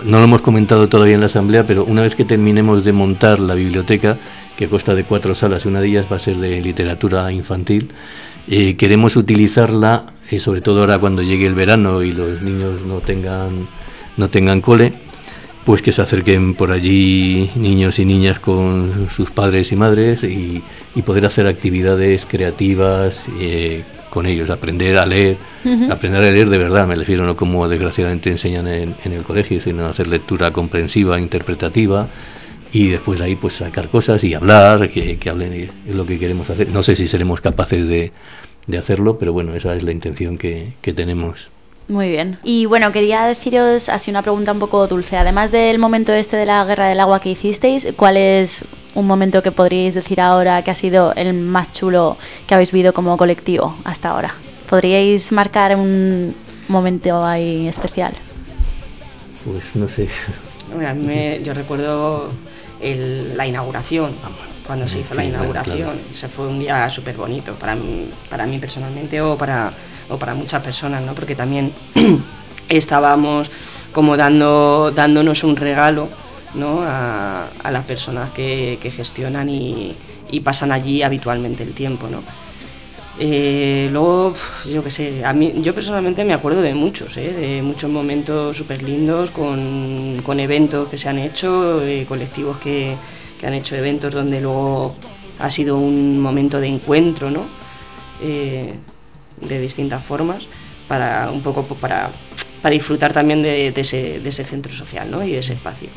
no lo hemos comentado todavía en la asamblea, pero una vez que terminemos de montar la biblioteca, que consta de cuatro salas, una de ellas va a ser de literatura infantil, eh, queremos utilizarla, eh, sobre todo ahora cuando llegue el verano y los niños no tengan, no tengan cole, pues que se acerquen por allí niños y niñas con sus padres y madres y, y poder hacer actividades creativas eh, con ellos, aprender a leer, aprender a leer de verdad, me refiero, no como desgraciadamente enseñan en, en el colegio, sino hacer lectura comprensiva, interpretativa y después de ahí pues sacar cosas y hablar, que, que hablen, y es lo que queremos hacer. No sé si seremos capaces de, de hacerlo, pero bueno, esa es la intención que, que tenemos. Muy bien. Y bueno, quería deciros así una pregunta un poco dulce. Además del momento este de la guerra del agua que hicisteis, ¿cuál es un momento que podríais decir ahora que ha sido el más chulo que habéis vivido como colectivo hasta ahora? ¿Podríais marcar un momento ahí especial? Pues no sé. A mí me- yo recuerdo el- la inauguración, cuando se hizo Sí, la inauguración. claro. Ese fue un día súper bonito para mí, para mí personalmente o para, o para muchas personas, ¿no? Porque también estábamos como dando, dándonos un regalo ¿no? a, a las personas que, que gestionan y, y pasan allí habitualmente el tiempo. ¿no? Eh, luego, yo qué sé, a mí, yo personalmente me acuerdo de muchos, ¿eh? de muchos momentos súper lindos con, con eventos que se han hecho, eh, colectivos que, que han hecho eventos donde luego ha sido un momento de encuentro, ¿no? Eh, de distintas formas, para un poco para, para disfrutar también de, ese, de ese centro social ¿no? y de ese espacio.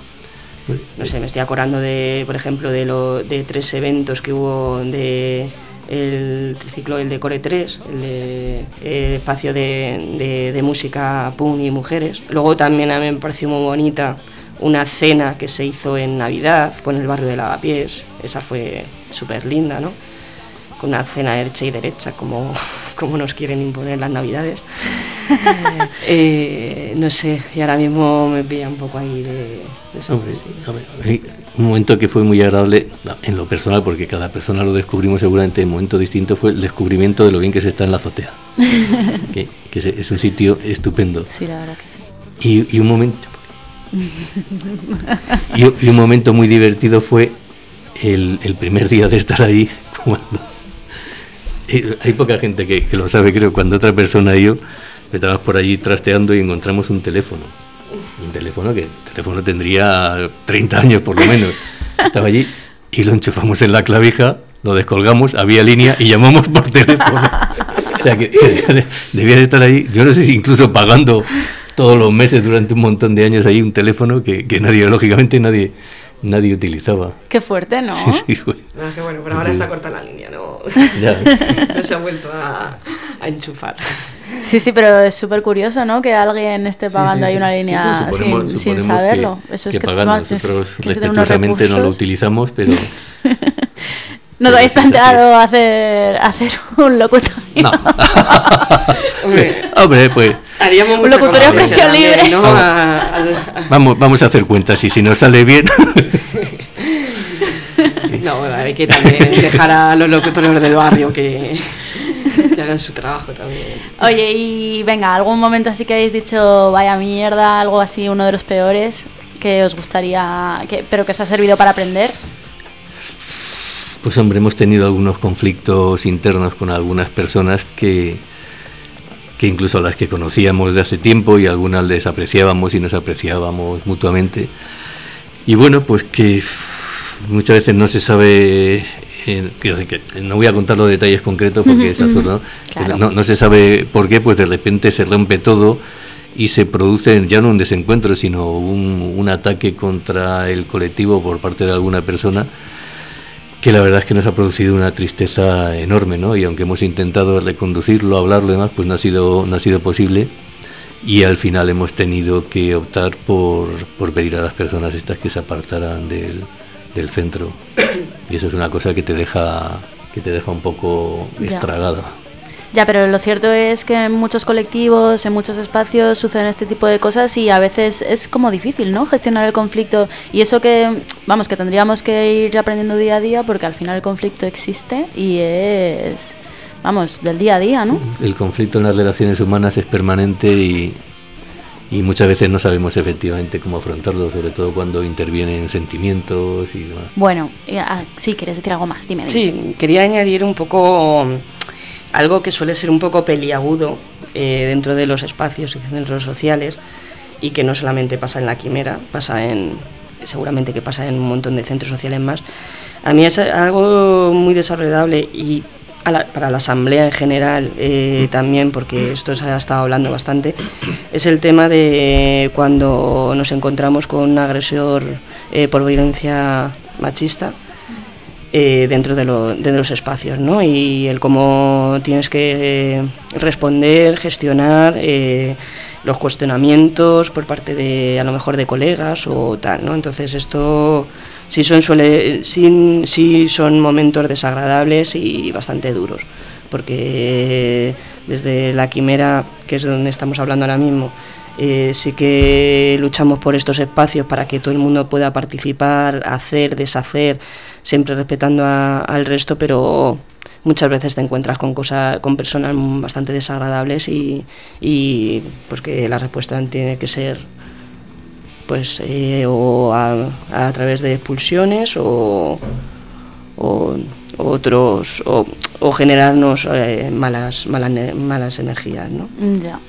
No sé, me estoy acordando de, por ejemplo, de, lo, de tres eventos que hubo de el ciclo el de Core 3, el espacio de, de- de música punk y mujeres. Luego también a mí me pareció muy bonita una cena que se hizo en Navidad con el barrio de Lavapiés. Esa fue súper linda, ¿no? Con una cena hecha y derecha, como, como nos quieren imponer las Navidades. Eh, no sé, y ahora mismo me pilla un poco ahí de, de sorpresa. A ver, hay un momento que fue muy agradable en lo personal, porque cada persona lo descubrimos seguramente en un momento distinto, fue el descubrimiento de lo bien que se está en la azotea. que que es- es un sitio estupendo. Sí, la verdad que sí. Y, y un momento y, un momento muy divertido fue el, primer día de estar ahí cuando eh, hay poca gente que, lo sabe creo cuando otra persona y yo estábamos por allí trasteando y encontramos un teléfono. Un teléfono que el teléfono tendría 30 años por lo menos. Estaba allí y lo enchufamos en la clavija lo descolgamos había línea y llamamos por teléfono. Sea que, que debían estar ahí, yo no sé si incluso pagando todos los meses durante un montón de años ahí un teléfono que, que nadie, lógicamente nadie, nadie utilizaba. Qué fuerte, ¿no? Sí, sí, fue- Ah, que bueno, pero ahora está corta la línea, no, Ya. no se ha vuelto a, a enchufar. Sí, sí, pero es súper curioso, ¿no? Que alguien esté pagando sí, ahí sí. una Sí, línea pues suponemos- sin, sin suponemos que- saberlo. Eso es que que pagan toma- tienes- nosotros que respetuosamente no lo utilizamos, pero ¿No te habéis planteado hacer, hacer un locutorio? no. Hombre, Hombre, pues haríamos Un locutorio a precio libre. ¿no? Vamos. Vamos, vamos a hacer cuentas y si nos sale bien, No, bueno, hay que también dejar a los locutores del barrio que, que hagan su trabajo también. Oye, y venga, algún momento así que habéis dicho, vaya mierda, algo así, uno de los peores, que os gustaría, que, pero que os ha servido para aprender. Pues hombre, hemos tenido algunos conflictos internos con algunas personas que, que incluso a las que conocíamos de hace tiempo y algunas les apreciábamos y nos apreciábamos mutuamente. Y bueno, pues que muchas veces no se sabe, eh, que- que no voy a contar los detalles concretos porque es absurdo, claro. no, no se sabe por qué, pues de repente se rompe todo y se produce ya no un desencuentro, sino un, un ataque contra el colectivo por parte de alguna persona que la verdad es que nos ha producido una tristeza enorme, ¿no? Y aunque hemos intentado reconducirlo, hablarlo y demás, pues no ha sido, no ha sido posible. Y al final hemos tenido que optar por, por pedir a las personas estas que se apartaran del, del centro. Y eso es una cosa que te deja, que te deja un poco estragada. Ya, pero lo cierto es que en muchos colectivos, en muchos espacios suceden este tipo de cosas y a veces es como difícil, ¿no? Gestionar el conflicto y eso que, vamos, que tendríamos que ir aprendiendo día a día porque al final el conflicto existe y es, vamos, del día a día, ¿no? El conflicto en las relaciones humanas es permanente y, y muchas veces no sabemos efectivamente cómo afrontarlo, sobre todo cuando intervienen sentimientos y demás. Bueno, ah, sí, quieres decir algo más, dime. dime. Sí, quería añadir un poco algo que suele ser un poco peliagudo eh, dentro de los espacios y centros sociales y que no solamente pasa en la quimera, pasa en seguramente que pasa en un montón de centros sociales más. A mí es algo muy desagradable y a la- para la asamblea en general eh, también, porque esto se ha estado hablando bastante, es el tema de cuando nos encontramos con un agresor eh, por violencia machista eh, dentro de, lo- de los espacios, ¿no? Y el cómo tienes que eh, responder, gestionar eh, los cuestionamientos por parte de, a lo mejor, de colegas o tal, ¿no? Entonces esto sí son, suele, sí, sí son momentos desagradables y bastante duros, porque desde la quimera, que es donde estamos hablando ahora mismo, eh, sí que luchamos por estos espacios para que todo el mundo pueda participar, hacer, deshacer, siempre respetando a- al resto, pero muchas veces te encuentras con cosas, con personas bastante desagradables y, y, pues que la respuesta tiene que ser pues eh, o a, través de expulsiones o, o otros o, o generarnos eh, malas, malas malas energías, ¿no? Ya.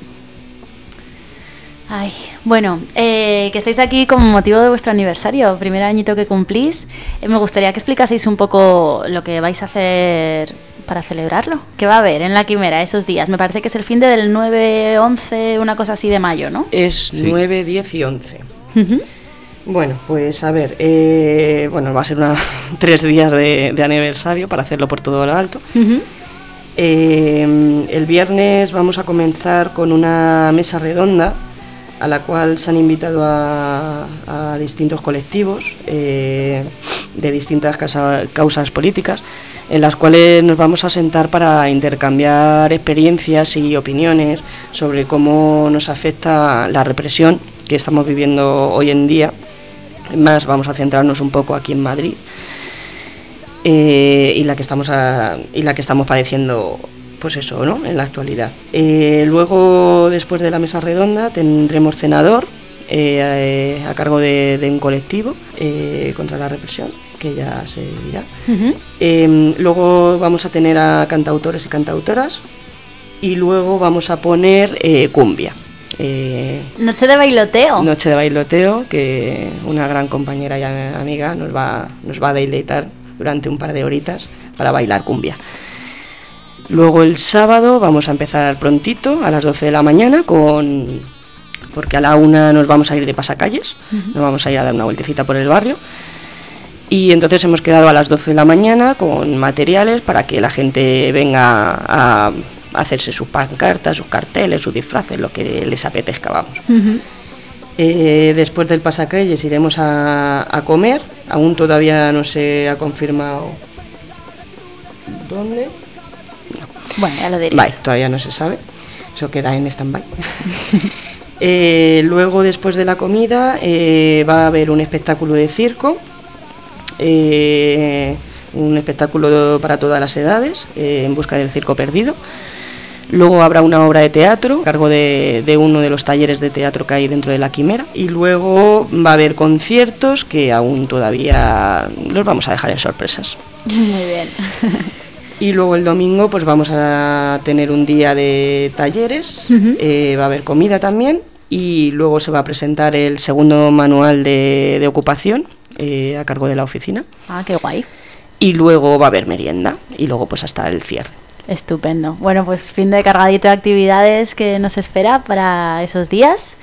Ay, bueno, eh, que estáis aquí como motivo de vuestro aniversario, primer añito que cumplís. Eh, me gustaría que explicaseis un poco lo que vais a hacer para celebrarlo. ¿Qué va a haber en la quimera esos días? Me parece que es el fin de del 9, 11, una cosa así de mayo, ¿no? Es Sí. 9, 10 y 11. Ujú. Bueno, pues a ver, eh, bueno, va a ser una, tres días de, de aniversario para hacerlo por todo lo alto. Eh, el viernes vamos a comenzar con una mesa redonda a la cual se han invitado a, distintos colectivos eh, de distintas causas políticas en las cuales nos vamos a sentar para intercambiar experiencias y opiniones sobre cómo nos afecta la represión que estamos viviendo hoy en día. Más vamos a centrarnos un poco aquí en Madrid eh, y la que estamos a- y la que estamos padeciendo pues eso no en la actualidad Eh, luego después de la mesa redonda tendremos cenador eh, a, a cargo de, de un colectivo eh, contra la represión que ya se dirá Ujú. Eh, luego vamos a tener a cantautores y cantautoras y luego vamos a poner eh, cumbia Eh, Noche de bailoteo. Noche de bailoteo, que una gran compañera y amiga nos va, nos va a deleitar durante un par de horitas para bailar cumbia. Luego el sábado vamos a empezar prontito, a las 12 de la mañana, con porque a la una nos vamos a ir de pasacalles, nos vamos a ir a dar una vueltecita por el barrio. Y entonces hemos quedado a las 12 de la mañana con materiales para que la gente venga a hacerse sus pancartas, sus carteles, sus disfraces, lo que les apetezca, vamos. Eh, después del pasacalles iremos a, a comer, aún todavía no se ha confirmado dónde. Bueno, ya lo diréis. Vale, todavía no se sabe. Eso queda en stand-by. Eh, luego, después de la comida, eh, va a haber un espectáculo de circo. eh, un espectáculo para todas las edades, en busca del circo perdido. Luego habrá una obra de teatro a cargo de, de uno de los talleres de teatro que hay dentro de la Quimera. Y luego va a haber conciertos que aún todavía los vamos a dejar en sorpresas. Muy bien. Y luego el domingo pues vamos a tener un día de talleres, eh, va a haber comida también y luego se va a presentar el segundo manual de, de ocupación eh, a cargo de la oficina Ah, qué guay. y luego va a haber merienda y luego pues hasta el cierre. Estupendo. Bueno, pues fin de cargadito de actividades que nos espera para esos días.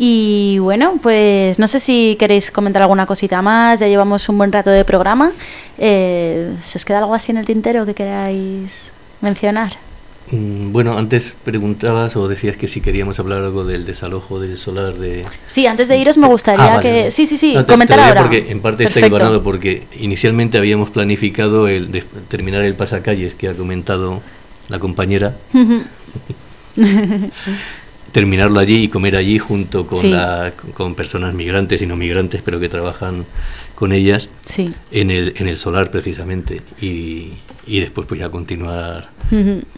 Y bueno, pues no sé si queréis comentar alguna cosita más. Ya llevamos un buen rato de programa. Eh, ¿Se os queda algo así en el tintero que queráis mencionar? Mm, Bueno, antes preguntabas o decías que si queríamos hablar algo del desalojo del solar de... Sí, antes de iros me gustaría Ah, vale, que... Sí, sí, sí, No, te- comentar te ahora. Porque en parte está Perfecto. igualado porque inicialmente habíamos planificado el de- terminar el pasacalles que ha comentado la compañera. terminarlo allí y comer allí junto con, Sí. la- con personas migrantes y no migrantes, pero que trabajan con ellas Sí. en el, en el solar precisamente y, y después pues ya continuar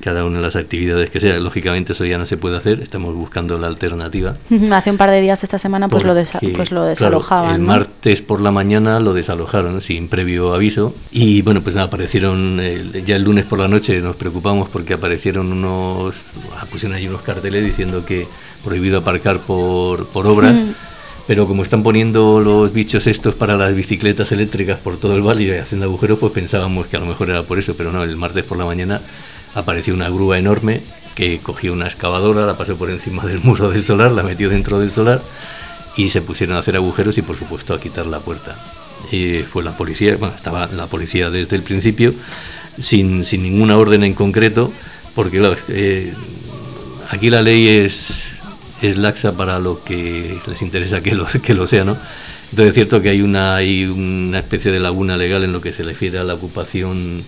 cada una de las actividades que sea. Lógicamente eso ya no se puede hacer, estamos buscando la alternativa. Hace un par de días esta semana pues lo, desa- pues lo claro, desalojaban. el ¿no? martes por la mañana lo desalojaron sin previo aviso y bueno, pues nada, aparecieron el- ya el lunes por la noche nos preocupamos porque aparecieron unos, ah, pusieron ahí unos carteles diciendo que prohibido aparcar por, por obras. Pero como están poniendo los bichos estos para las bicicletas eléctricas por todo el valle y haciendo agujeros, pues pensábamos que a lo mejor era por eso, pero no, el martes por la mañana apareció una grúa enorme que cogió una excavadora, la pasó por encima del muro del solar, la metió dentro del solar y se pusieron a hacer agujeros y por supuesto a quitar la puerta. Y fue la policía, bueno, estaba la policía desde el principio, sin, sin ninguna orden en concreto, porque claro, eh, aquí la ley es, es laxa para lo que les interesa que lo, que lo sea, ¿no? Entonces es cierto que hay una, hay una especie de laguna legal en lo que se refiere a la ocupación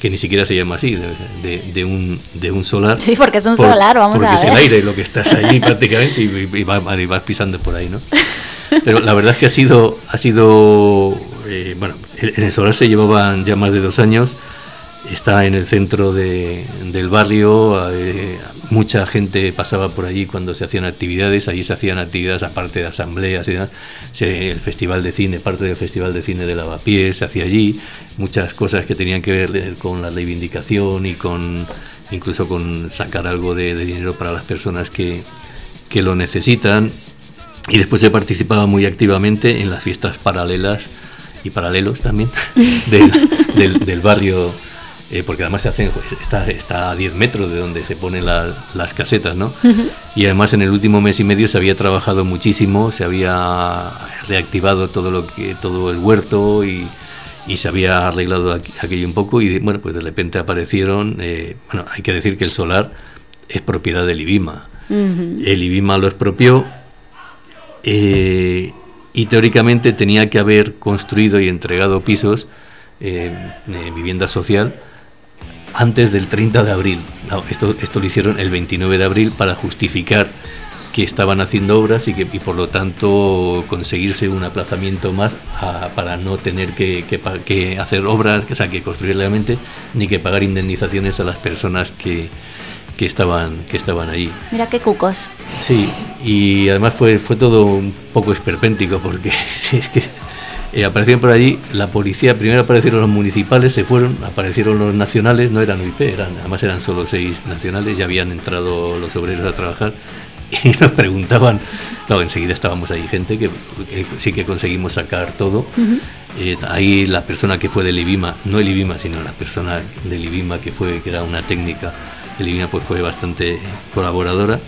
que ni siquiera se llama así, de, de- de un, de un solar. Sí, porque es un solar, vamos porque a es el ver. aire lo que estás allí prácticamente y, y va- y vas pisando por ahí, ¿no? Pero la verdad es que ha sido, ha sido eh, bueno, en el solar se llevaban ya más de dos años, está en el centro de- del barrio, eh, mucha gente pasaba por allí cuando se hacían actividades, allí se hacían actividades aparte de asambleas el festival de cine, parte del festival de cine de Lavapiés se hacía allí, muchas cosas que tenían que ver eh, con la reivindicación y con incluso con sacar algo de, dinero para las personas que, que lo necesitan. Y después se participaba muy activamente en las fiestas paralelas y paralelos también del- del barrio, eh, porque además se hacen, está, está a 10 metros de donde se ponen la- las casetas, ¿no? Y además en el último mes y medio se había trabajado muchísimo, se había reactivado todo lo que todo el huerto y, y se había arreglado aqu- aquello un poco y bueno, pues de repente aparecieron, eh, bueno, hay que decir que el solar es propiedad del IBIMA. El IBIMA lo expropió eh, y teóricamente tenía que haber construido y entregado pisos, eh, vivienda social, antes del 30 de abril. No, esto, esto lo hicieron el 29 de abril para justificar que estaban haciendo obras y que y por lo tanto conseguirse un aplazamiento más a- para no tener que, que hacer obras, o sea, que construir legalmente, ni que pagar indemnizaciones a las personas que, que estaban que estaban allí. Mira qué cucos. Sí, y además fue, fue todo un poco esperpéntico porque si es que eh, aparecieron por allí la policía, primero aparecieron los municipales, se fueron, aparecieron los nacionales, no eran UIP, eran, además eran solo seis nacionales, ya habían entrado los obreros a trabajar y nos preguntaban claro, enseguida estábamos ahí gente que, sí que conseguimos sacar todo. Eh, ahí la persona que fue del IBIMA, no el IBIMA, sino la persona del IBIMA que fue, que era una técnica del IBIMA, pues fue bastante colaboradora.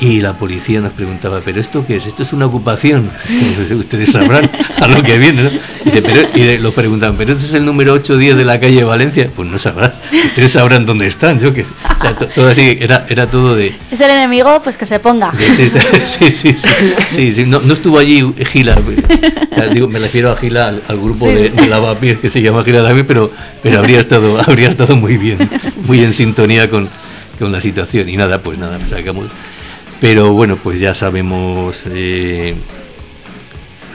Y la policía nos preguntaba, ¿pero esto qué es? ¿Esto es una ocupación? Ustedes sabrán a lo que viene, ¿no? Y, lo preguntaban, ¿pero esto es el número 8 10 de la calle Valencia? Pues no sabrán. Ustedes sabrán dónde están, yo qué sé. todo así, era, era todo de... Es el enemigo, pues que se ponga. Sí, sí, sí. sí, No, no, estuvo allí Gila. O sea, digo, me refiero a Gila, al, grupo de, de, lavapiés que se llama Gila David, pero, pero habría, estado, habría estado muy bien, muy en sintonía con, con la situación. Y nada, pues nada, sacamos pero bueno, pues ya sabemos eh,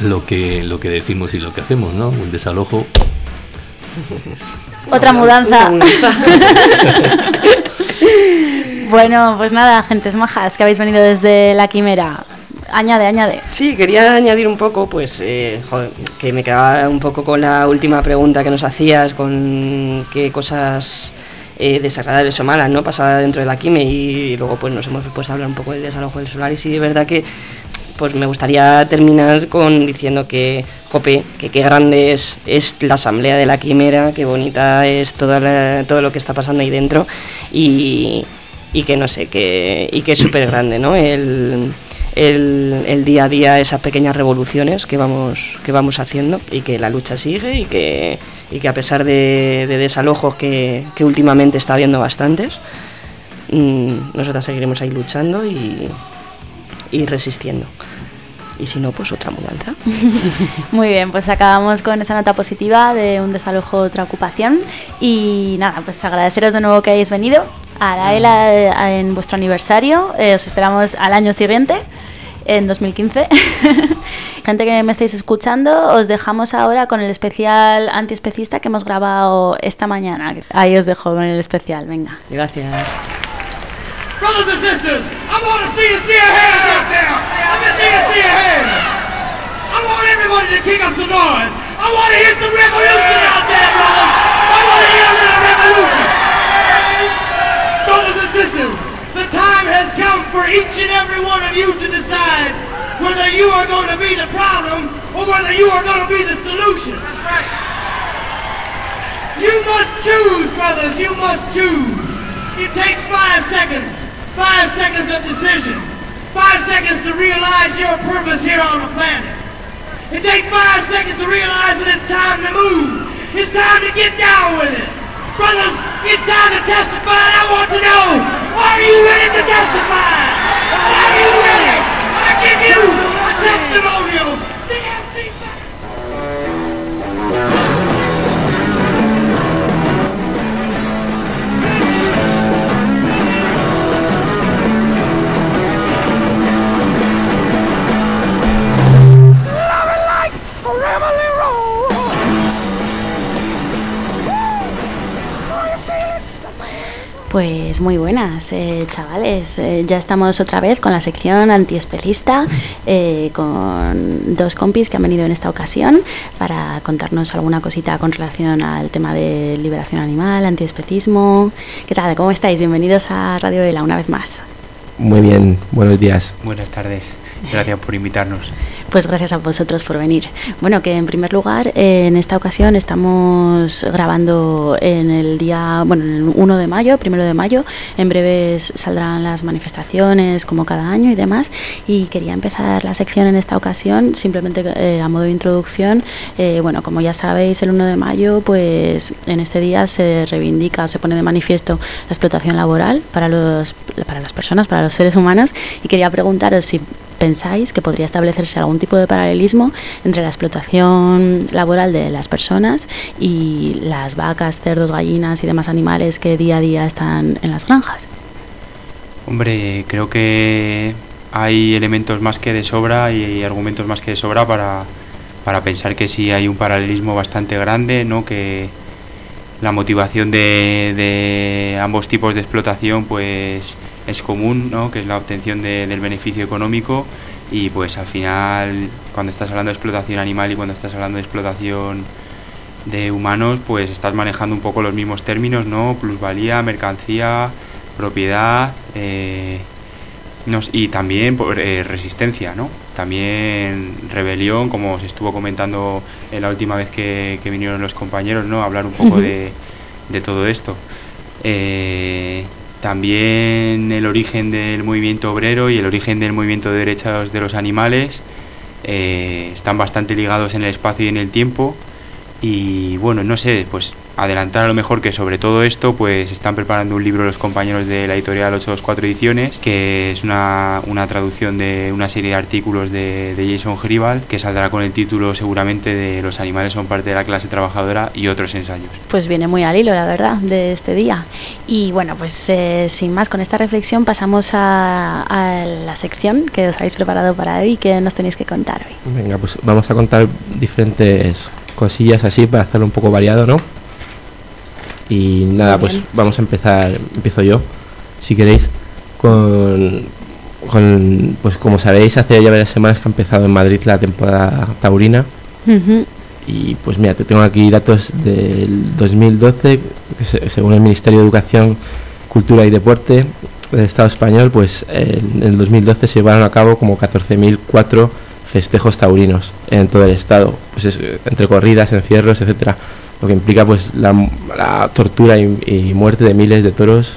lo, que, lo que decimos y lo que hacemos, ¿no? Un desalojo. Otra mudanza. bueno, pues nada, gentes majas que habéis venido desde la quimera. Añade, añade. Sí, quería añadir un poco, pues, eh, que me quedaba un poco con la última pregunta que nos hacías, con qué cosas eh, desagradables o malas, ¿no? Pasaba dentro de la quime y luego pues nos hemos puesto a hablar un poco del desalojo del solar y sí, es verdad que pues me gustaría terminar con diciendo que, jope, que qué grande es, es la asamblea de la quimera, qué bonita es toda todo lo que está pasando ahí dentro y, y que no sé, que, y que es súper grande, ¿no? El, el, el, día a día, esas pequeñas revoluciones que vamos, que vamos haciendo y que la lucha sigue y que, y que a pesar de, desalojos que, últimamente está habiendo bastantes, mmm, nosotras seguiremos ahí luchando y, resistiendo. Y si no, pues otra mudanza. Muy bien, pues acabamos con esa nota positiva de un desalojo, otra ocupación. Y nada, pues agradeceros de nuevo que hayáis venido a la ELA en vuestro aniversario. Eh, os esperamos al año siguiente en 2015. Gente que me estáis escuchando, os dejamos ahora con el especial antiespecista que hemos grabado esta mañana. Ahí os dejo con el especial, venga. Gracias. Brothers and sisters, I want to see you see your hands out there. Let me see you see your hands. I want everybody to kick up some noise. I want to hear some revolution out there, brothers. I want to hear a little revolution. Brothers and sisters, The time has come for each and every one of you to decide whether you are going to be the problem or whether you are going to be the solution. That's right. You must choose, brothers. You must choose. It takes five seconds. Five seconds of decision. Five seconds to realize your purpose here on the planet. It takes five seconds to realize that it's time to move. It's time to get down with it. Brothers, it's time to testify and I want to know, are you ready to testify? Are you ready? I give you a testimonial. Pues muy buenas, eh, chavales. Eh, ya estamos otra vez con la sección antiespecista, eh, con dos compis que han venido en esta ocasión para contarnos alguna cosita con relación al tema de liberación animal, antiespecismo. ¿Qué tal? ¿Cómo estáis? Bienvenidos a Radio Ela una vez más. Muy bien, buenos días. Buenas tardes. Gracias por invitarnos. Pues gracias a vosotros por venir. Bueno, que en primer lugar, en esta ocasión estamos grabando en el día, bueno, el 1 de mayo, primero de mayo. En breves saldrán las manifestaciones, como cada año y demás. Y quería empezar la sección en esta ocasión, simplemente eh, a modo de introducción. Eh, bueno, como ya sabéis, el 1 de mayo, pues en este día se reivindica o se pone de manifiesto la explotación laboral para, los, para las personas, para los seres humanos. Y quería preguntaros si pensáis que podría establecerse algún tipo de paralelismo entre la explotación laboral de las personas y las vacas, cerdos, gallinas y demás animales que día a día están en las granjas? Hombre, creo que hay elementos más que de sobra y argumentos más que de sobra para, para pensar que sí hay un paralelismo bastante grande, ¿no? que la motivación de, de ambos tipos de explotación pues es común, ¿no? que es la obtención del beneficio económico y pues al final cuando estás hablando de explotación animal y cuando estás hablando de explotación de humanos pues estás manejando un poco los mismos términos, ¿no? Plusvalía, mercancía, propiedad, eh, Nos, y también por eh, resistencia, ¿no? También rebelión, como se estuvo comentando en la última vez que, que vinieron los compañeros, ¿no? Hablar un poco de, de todo esto. Eh, también el origen del movimiento obrero y el origen del movimiento de derechos de los animales eh, están bastante ligados en el espacio y en el tiempo. Y bueno, no sé, pues adelantar a lo mejor que sobre todo esto, pues están preparando un libro los compañeros de la editorial 824 Ediciones, que es una, una traducción de una serie de artículos de, de Jason Gribal, que saldrá con el título seguramente de Los animales son parte de la clase trabajadora y otros ensayos. Pues viene muy al hilo, la verdad, de este día. Y bueno, pues eh, sin más, con esta reflexión pasamos a, a la sección que os habéis preparado para hoy y que nos tenéis que contar hoy. Venga, pues vamos a contar diferentes cosillas así para hacerlo un poco variado, ¿no? Y nada, Muy pues bien. vamos a empezar, empiezo yo, si queréis, con, con, pues como sabéis, hace ya varias semanas que ha empezado en Madrid la temporada taurina. Y pues mira, te tengo aquí datos del 2012, que se- según el Ministerio de Educación, Cultura y Deporte del Estado español, pues en el 2012 se llevaron a cabo como 14.004 festejos taurinos en todo el Estado, pues es, entre corridas, encierros, etcétera, lo que implica pues la, la tortura y, y muerte de miles de toros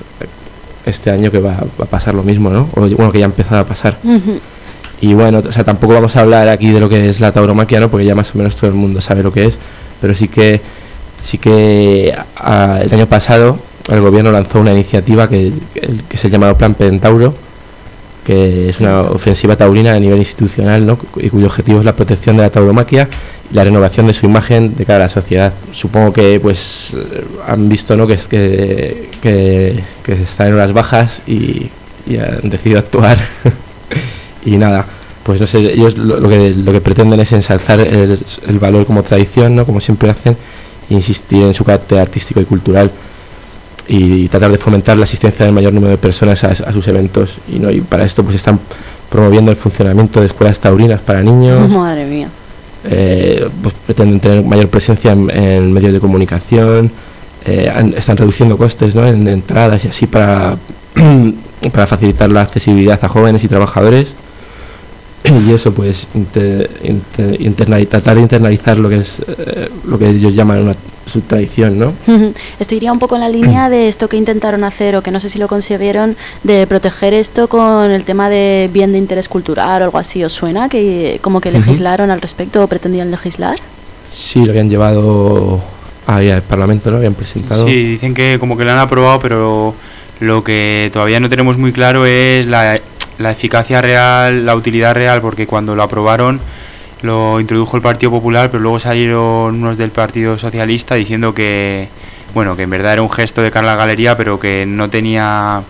este año que va, va a pasar lo mismo, ¿no? O bueno, que ya ha empezado a pasar. Y bueno, o sea, tampoco vamos a hablar aquí de lo que es la tauromaquia, ¿no? Porque ya más o menos todo el mundo sabe lo que es, pero sí que sí que el año pasado el gobierno lanzó una iniciativa que, que, que se llamado Plan Pentauro, que es una ofensiva taurina a nivel institucional, ¿no? Y cuyo objetivo es la protección de la tauromaquia y la renovación de su imagen de cara a la sociedad. Supongo que pues han visto, ¿no? Que que, que, que está en horas bajas y, y han decidido actuar. y nada, pues no sé, ellos lo, lo que, lo que pretenden es ensalzar el, el valor como tradición, ¿no? Como siempre hacen, e insistir en su carácter artístico y cultural y tratar de fomentar la asistencia del mayor número de personas a, a sus eventos. Y no y para esto pues están promoviendo el funcionamiento de escuelas taurinas para niños. Madre mía. eh, pues pretenden tener mayor presencia en, en medios de comunicación. Eh, han- están reduciendo costes ¿no? en entradas y así para para facilitar la accesibilidad a jóvenes y trabajadores y eso pues inte- inte- internali- tratar de internalizar lo que es eh, lo que ellos llaman una su tradición no. Esto iría un poco en la línea de esto que intentaron hacer o que no sé si lo consiguieron de proteger esto con el tema de bien de interés cultural o algo así. ¿Os suena que como que legislaron al respecto o pretendían legislar? Sí, lo habían llevado ahí al Parlamento, ¿no? Habían presentado. Sí, dicen que como que lo han aprobado, pero lo que todavía no tenemos muy claro es la, la eficacia real, la utilidad real, porque cuando lo aprobaron lo introdujo el Partido Popular, pero luego salieron unos del Partido Socialista diciendo que, bueno, que en verdad era un gesto de cara a la galería, pero que no tenía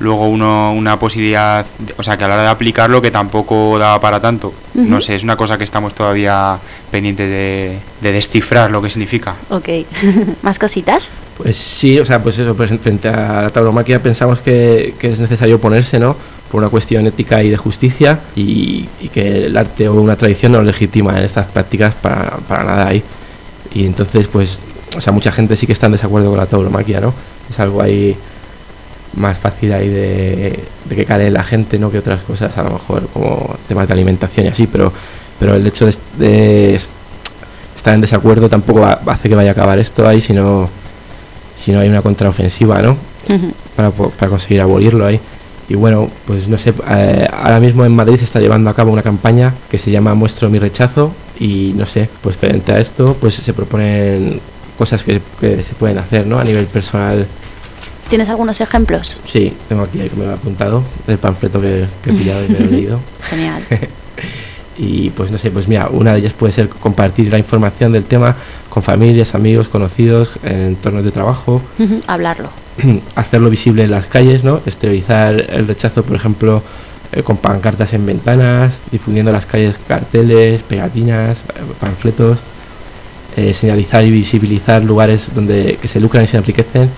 luego uno, una posibilidad, de- o sea, que a la hora de aplicarlo que tampoco daba para tanto. No sé, es una cosa que estamos todavía pendientes de, de descifrar lo que significa. Ok. ¿Más cositas? Pues sí, o sea, pues eso, pues frente a la tauromaquia pensamos que, que es necesario oponerse, ¿no? Por una cuestión ética y de justicia y, y que el arte o una tradición no legitima en estas prácticas para, para nada ahí. Y entonces, pues, o sea, mucha gente sí que está en desacuerdo con la tauromaquia, ¿no? Es algo ahí más fácil ahí de, de que cale la gente, ¿no? Que otras cosas, a lo mejor como temas de alimentación y así, pero, pero el hecho de, de estar en desacuerdo tampoco va- hace que vaya a acabar esto ahí, sino si no hay una contraofensiva, ¿no? Para, para conseguir abolirlo ahí. Y bueno, pues no sé, eh, ahora mismo en Madrid se está llevando a cabo una campaña que se llama Muestro mi rechazo y no sé, pues frente a esto pues se proponen cosas que, que se pueden hacer, ¿no? A nivel personal. ¿Tienes algunos ejemplos? Sí, tengo aquí el que me lo he apuntado, del panfleto que, que he pillado y me lo he leído. Genial. Y pues no sé, pues mira, una de ellas puede ser compartir la información del tema con familias, amigos, conocidos, en entornos de trabajo. Hablarlo. hacerlo visible en las calles, ¿no? Exteriorizar el rechazo, por ejemplo, eh, con pancartas en ventanas, difundiendo en las calles carteles, pegatinas, eh, panfletos, eh, señalizar y visibilizar lugares donde que se lucran y se enriquecen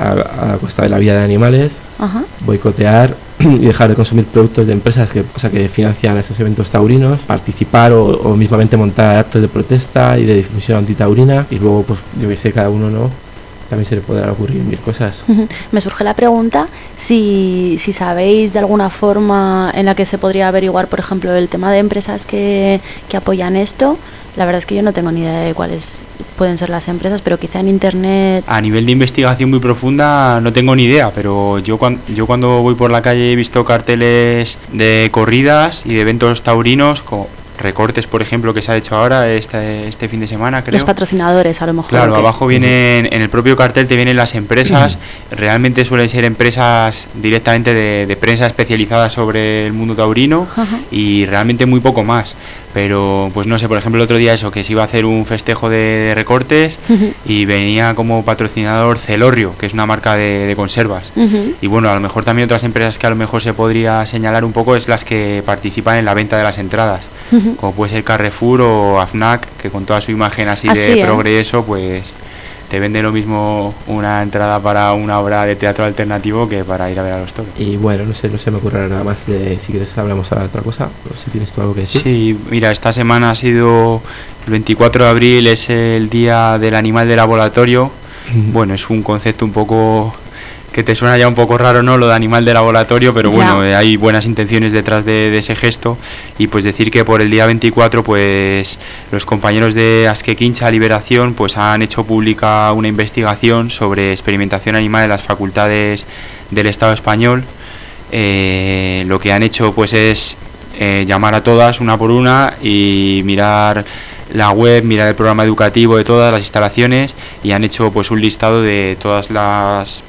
a, a costa de la vida de animales, Ajá. boicotear y dejar de consumir productos de empresas que, o sea, que financian estos eventos taurinos, participar o, o mismamente montar actos de protesta y de difusión antitaurina y luego, pues, yo que sé, cada uno, ¿no? también se le podrán ocurrir mil cosas. Me surge la pregunta si, si sabéis de alguna forma en la que se podría averiguar, por ejemplo, el tema de empresas que, que apoyan esto. La verdad es que yo no tengo ni idea de cuáles pueden ser las empresas, pero quizá en internet. A nivel de investigación muy profunda no tengo ni idea, pero yo, cuando, yo cuando voy por la calle he visto carteles de corridas y de eventos taurinos recortes, por ejemplo, que se ha hecho ahora este, este fin de semana, creo. Los patrocinadores, a lo mejor. Claro, abajo vienen, en el propio cartel te vienen las empresas, realmente suelen ser empresas directamente de, de prensa especializada sobre el mundo taurino y realmente muy poco más. Pero, pues no sé, por ejemplo, el otro día eso, que se iba a hacer un festejo de, de recortes y venía como patrocinador Celorrio, que es una marca de, de conservas. Y bueno, a lo mejor también otras empresas que a lo mejor se podría señalar un poco es las que participan en la venta de las entradas, Como puede ser Carrefour o AFNAC, que con toda su imagen así Así, de ¿eh? progreso, pues te vende lo mismo una entrada para una obra de teatro alternativo que para ir a ver a los toros. Y bueno, no sé, no se me ocurre nada más de si quieres hablamos a otra cosa, o si tienes tú algo que decir. Sí, mira, esta semana ha sido el 24 de abril, es el día del animal de laboratorio. Bueno, es un concepto un poco que te suena ya un poco raro, ¿no? Lo de animal de laboratorio, pero bueno, eh, hay buenas intenciones detrás de, de ese gesto. Y pues decir que por el día 24, pues los compañeros de Asquequincha Liberación, pues han hecho pública una investigación sobre experimentación animal en las facultades del Estado español. Eh, lo que han hecho pues es eh, llamar a todas una por una y mirar la web, mirar el programa educativo de todas las instalaciones y han hecho pues un listado de todas las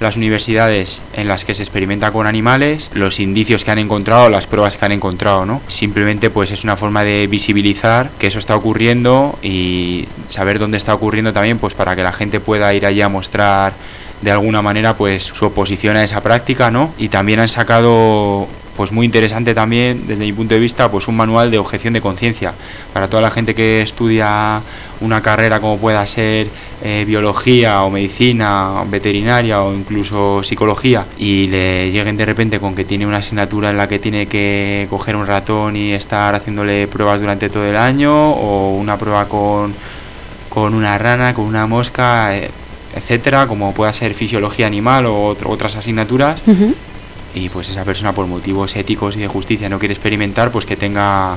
las universidades en las que se experimenta con animales, los indicios que han encontrado, las pruebas que han encontrado, ¿no? Simplemente pues es una forma de visibilizar que eso está ocurriendo y saber dónde está ocurriendo también pues para que la gente pueda ir allí a mostrar de alguna manera pues su oposición a esa práctica, ¿no? Y también han sacado pues muy interesante también desde mi punto de vista pues un manual de objeción de conciencia para toda la gente que estudia una carrera como pueda ser eh, biología o medicina veterinaria o incluso psicología y le lleguen de repente con que tiene una asignatura en la que tiene que coger un ratón y estar haciéndole pruebas durante todo el año o una prueba con, con una rana, con una mosca, eh, etcétera, como pueda ser fisiología animal o otras asignaturas. Y pues esa persona por motivos éticos y de justicia no quiere experimentar, pues que tenga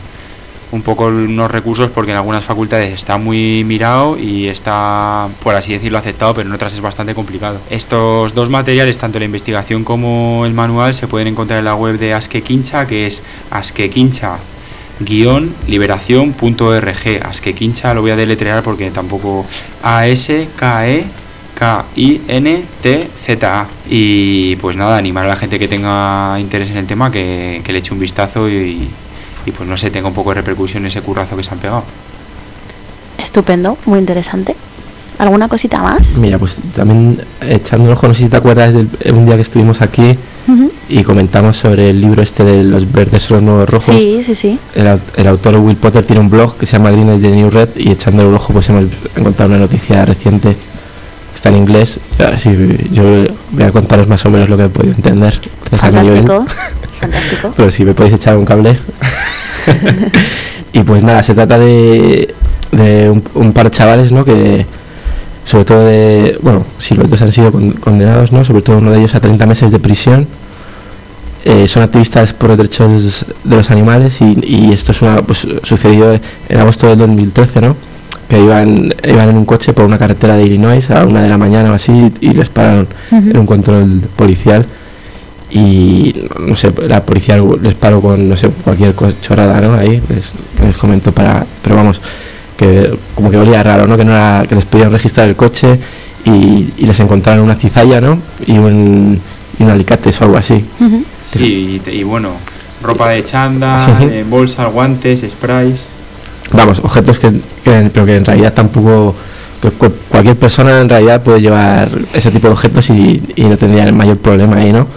un poco unos recursos porque en algunas facultades está muy mirado y está, por así decirlo, aceptado, pero en otras es bastante complicado. Estos dos materiales, tanto la investigación como el manual, se pueden encontrar en la web de Asquequincha, que es asquequincha liberación.org Asquequincha lo voy a deletrear porque tampoco A S K E K I N T Z A y pues nada animar a la gente que tenga interés en el tema que, que le eche un vistazo y, y pues no sé tenga un poco de repercusión ese currazo que se han pegado Estupendo, muy interesante. ¿Alguna cosita más? Mira, pues también echando un ojo, no sé si te acuerdas del un día que estuvimos aquí y comentamos sobre el libro este de los verdes son los nuevos rojos. Sí, sí, sí. El autor Will Potter tiene un blog que se llama Green is the New Red y echándole un ojo pues hemos encontrado una noticia reciente está en inglés. Así yo voy a contaros más o menos lo que he podido entender. Fantástico. Fantástico. Pero si me podéis echar un cable. y pues nada, se trata de, de un, un par de chavales, ¿no? Que sobre todo de, bueno, si los dos han sido con- condenados, ¿no? Sobre todo uno de ellos a 30 meses de prisión. Eh, son activistas por los derechos de los animales y, y esto es una, pues, sucedió en agosto del 2013, ¿no? Que iban, iban en un coche por una carretera de Illinois a una de la mañana o así y les pararon en un control policial y no sé, la policía les paró con no sé cualquier chorrada, ¿no? Ahí les, que les comentó para, pero vamos, que como que olía raro, ¿no? Que no era, que les podían registrar el coche y, y les encontraron una cizalla, ¿no? Y un, y un alicate o algo así. Sí, y, te- y bueno ropa de chándal, eh, bolsas, guantes, sprays Vamos, objetos que, que- pero que en realidad tampoco que cu- cualquier persona en realidad puede llevar ese tipo de objetos y, y no tendría el mayor problema ahí, ¿no?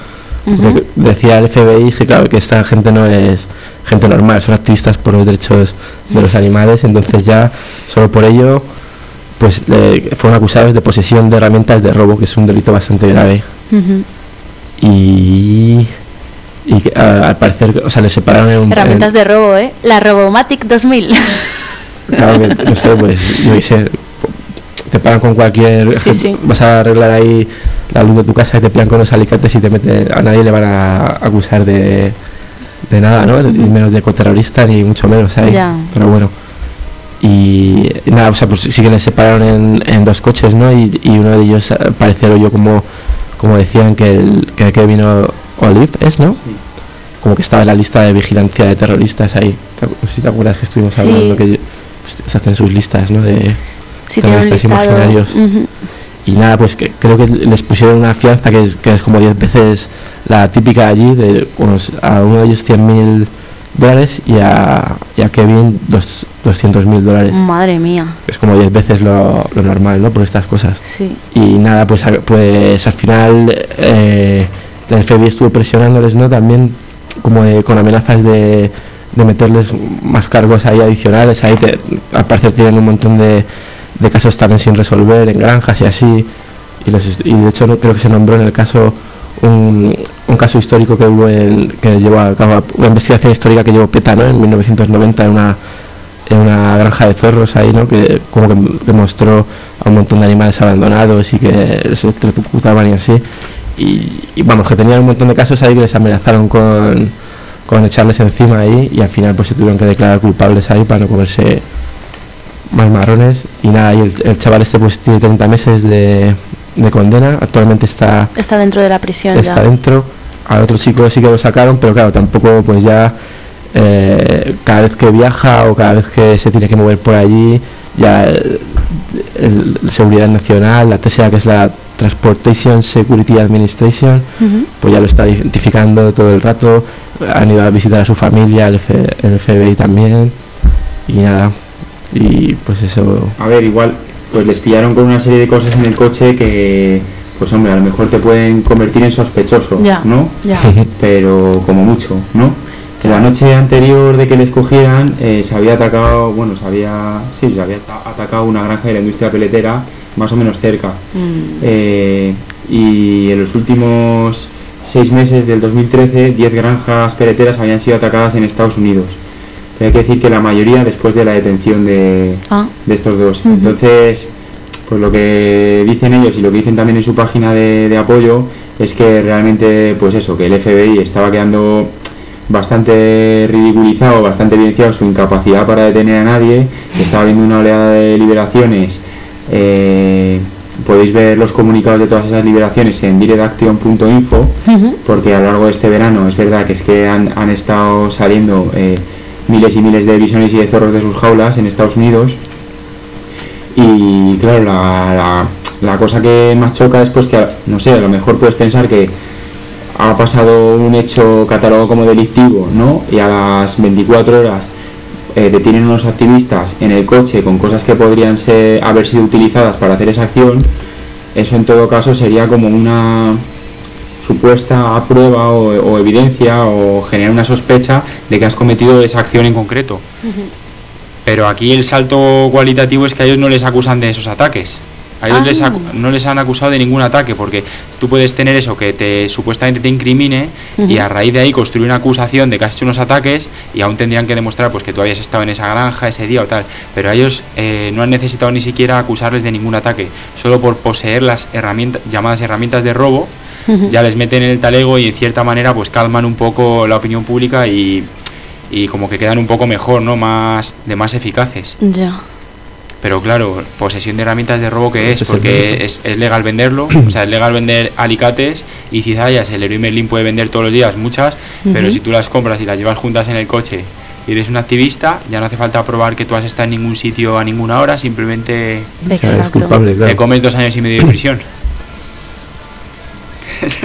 Decía el FBI que claro que esta gente no es gente normal, son activistas por los derechos de los animales, entonces ya solo por ello pues le- fueron acusados de posesión de herramientas de robo, que es un delito bastante grave. Y, y que, a- al parecer, o sea, les separaron en un... Herramientas en- de robo, ¿eh? La Robomatic 2000. Claro que, no sé, pues yo sé, te pagan con cualquier... Sí, sí. Vas a arreglar ahí la luz de tu casa y te pillan con los alicates y te meten... A nadie le van a acusar de, de nada, ¿no? Ni menos de ecoterrorista ni mucho menos ahí. Pero bueno. Y nada, o sea, pues sí que les separaron en, en dos coches, ¿no? Y, y uno de ellos, al parecer, yo como, como decían que el que, que vino Olive, ¿es, no? Como que estaba en la lista de vigilancia de terroristas ahí. ¿Te acu- No sé si te acuerdas que estuvimos Sí. hablando que pues, se hacen sus listas, ¿no? De Sí, terroristas imaginarios. Ujú. Y nada, pues que, creo que les pusieron una fianza que es, que es como 10 veces la típica allí, de unos, a uno de ellos 100.000 dólares y a, y a Kevin dos- 200.000 dólares. Madre mía. Es como 10 veces lo, lo normal, ¿no? Por estas cosas. Sí. Y nada, pues, a- pues al final eh, el FBI estuvo presionándoles, ¿no? También como de- con amenazas de, meterles más cargos ahí adicionales. Ahí te- al parecer tienen un montón de, casos también sin resolver en granjas y así. Y, de hecho creo que se nombró en el caso un, un caso histórico que hubo en, que llevó a cabo una investigación histórica que llevó PETA ¿no? en 1990 en una en una granja de zorros ahí, ¿no? Que como que, que mostró a un montón de animales abandonados y que se electrocutaban y así. Y, y vamos, que tenían un montón de casos ahí que les amenazaron con, con echarles encima ahí y al final pues se tuvieron que declarar culpables ahí para no comerse más marrones. Y nada, y el, el chaval este pues tiene 30 meses de, de condena, actualmente está Está dentro de la prisión está ya. dentro. Al otro chico sí que lo sacaron, pero claro, tampoco pues ya eh, cada vez que viaja o cada vez que se tiene que mover por allí, ya el, el- el Seguridad Nacional, la TSA que es la Transportation Security Administration, pues ya lo está identificando todo el rato. Han ido a visitar a su familia, el, F- el FBI también, y nada. Y pues eso. A ver, igual, pues les pillaron con una serie de cosas en el coche que, pues hombre, a lo mejor te pueden convertir en sospechoso, Ya, ¿no? ya. Pero como mucho, ¿no? Que la noche anterior de que les cogieran eh, se había atacado, bueno, se había, sí, se había ata- atacado una granja de la industria peletera más o menos cerca. Mm. Eh, y en los últimos seis meses del 2013, 10 granjas peleteras habían sido atacadas en Estados Unidos. Pero hay que decir que la mayoría después de la detención de, Ah. de estos dos. Entonces, pues lo que dicen ellos y lo que dicen también en su página de, de apoyo es que realmente, pues eso, que el FBI estaba quedando bastante ridiculizado, bastante evidenciado su incapacidad para detener a nadie, que estaba habiendo una oleada de liberaciones. Eh, podéis ver los comunicados de todas esas liberaciones en directaction.info porque a lo largo de este verano es verdad que es que han, han estado saliendo eh, miles y miles de bisones y de zorros de sus jaulas en Estados Unidos y claro la, la- la cosa que más choca es pues que no sé a lo mejor puedes pensar que ha pasado un hecho catalogado como delictivo ¿no? y a las 24 horas eh, detienen unos activistas en el coche con cosas que podrían ser, haber sido utilizadas para hacer esa acción eso en todo caso sería como una supuesta prueba o, o evidencia o generar una sospecha de que has cometido esa acción en concreto. Pero aquí el salto cualitativo es que a ellos no les acusan de esos ataques. A ellos Ah. les no les han acusado de ningún ataque, porque tú puedes tener eso que te supuestamente te incrimine y a raíz de ahí construir una acusación de que has hecho unos ataques y aún tendrían que demostrar pues que tú habías estado en esa granja ese día o tal. Pero a ellos eh, no han necesitado ni siquiera acusarles de ningún ataque, solo por poseer las herramientas llamadas herramientas de robo ya les meten en el talego y en cierta manera pues calman un poco la opinión pública y, y como que quedan un poco mejor, ¿no? Más de más eficaces. Ya. Pero claro, posesión de herramientas de robo que es, porque es, es legal venderlo, o sea, es legal vender alicates y cizallas, el Leroy Merlin puede vender todos los días muchas, pero si tú las compras y las llevas juntas en el coche y eres un activista, ya no hace falta probar que tú has estado en ningún sitio a ninguna hora, simplemente O sea, es Exacto. culpable, te claro. comes dos años y medio de prisión. es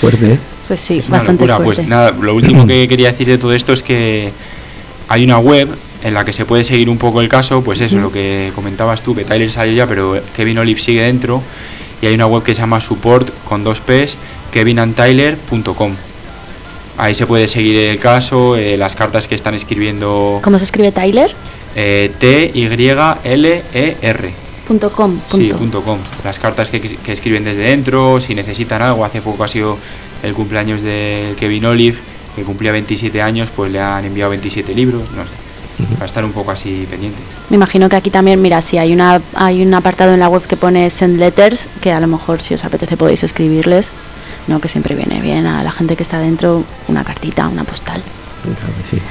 fuerte, ¿eh? Pues sí, Es una bastante locura. fuerte. Pues nada, lo último que quería decir de todo esto es que hay una web en la que se puede seguir un poco el caso, pues eso, Ujú. lo que comentabas tú, que Tyler salió ya, pero Kevin Olive sigue dentro, y hay una web que se llama support con dos P's, kevinandtyler.com. Ahí se puede seguir el caso, eh, las cartas que están escribiendo ¿Cómo se escribe Tyler? eh, T-Y-L-E-R. Punto com. Sí, punto. punto com. Las cartas que, que escriben desde dentro, si necesitan algo, hace poco ha sido el cumpleaños de Kevin Olive, que cumplía 27 años, pues le han enviado 27 libros, no sé. para estar un poco así pendiente. Me imagino que aquí también, mira, si hay una hay un apartado en la web que pone send letters, que a lo mejor si os apetece podéis escribirles, no que siempre viene bien a la gente que está dentro una cartita, una postal. Claro que sí.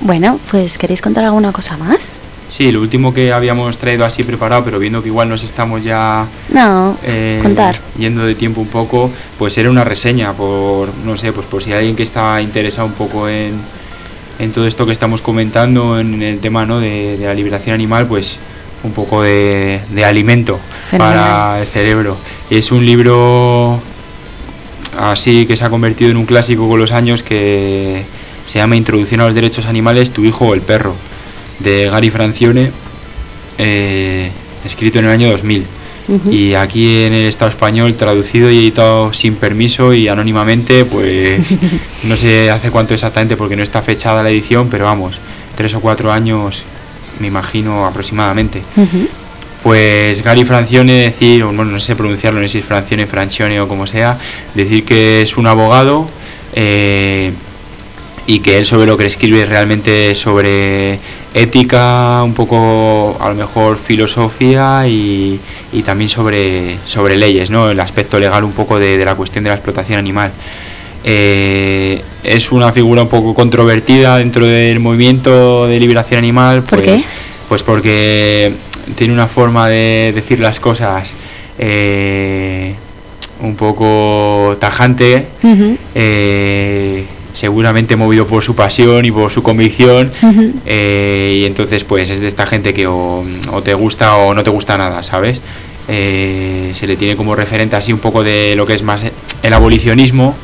Bueno, pues ¿queréis contar alguna cosa más? Sí, lo último que habíamos traído así preparado, pero viendo que igual nos estamos ya No, eh, contar. yendo de tiempo un poco, pues era una reseña por, no sé, pues por si hay alguien que está interesado un poco en, en todo esto que estamos comentando, en el tema ¿no? de, de la liberación animal, pues un poco de, de alimento Fenomenal. para el cerebro. Es un libro así que se ha convertido en un clásico con los años que se llama Introducción a los Derechos Animales, tu hijo o el perro, de Gary Francione, eh, escrito en el año 2000. Ujú. Y aquí en el Estado español, traducido y editado sin permiso y anónimamente, pues no sé hace cuánto exactamente porque no está fechada la edición, pero vamos, tres o cuatro años, me imagino aproximadamente. Pues Gary Francione decir, o bueno, no sé pronunciarlo, no sé si es Francione, Francione o como sea, decir que es un abogado eh, y que él sobre lo que escribe es realmente sobre ética, un poco a lo mejor filosofía y, y también sobre, sobre leyes, ¿no? el aspecto legal un poco de, de la cuestión de la explotación animal. Eh, es una figura un poco controvertida dentro del movimiento de liberación animal. ¿Por pues, qué? Pues porque tiene una forma de decir las cosas eh, un poco tajante, eh, seguramente movido por su pasión y por su convicción. Eh, y entonces, pues es de esta gente que o, o te gusta o no te gusta nada, ¿sabes? Eh, se le tiene como referente así un poco de lo que es más el abolicionismo.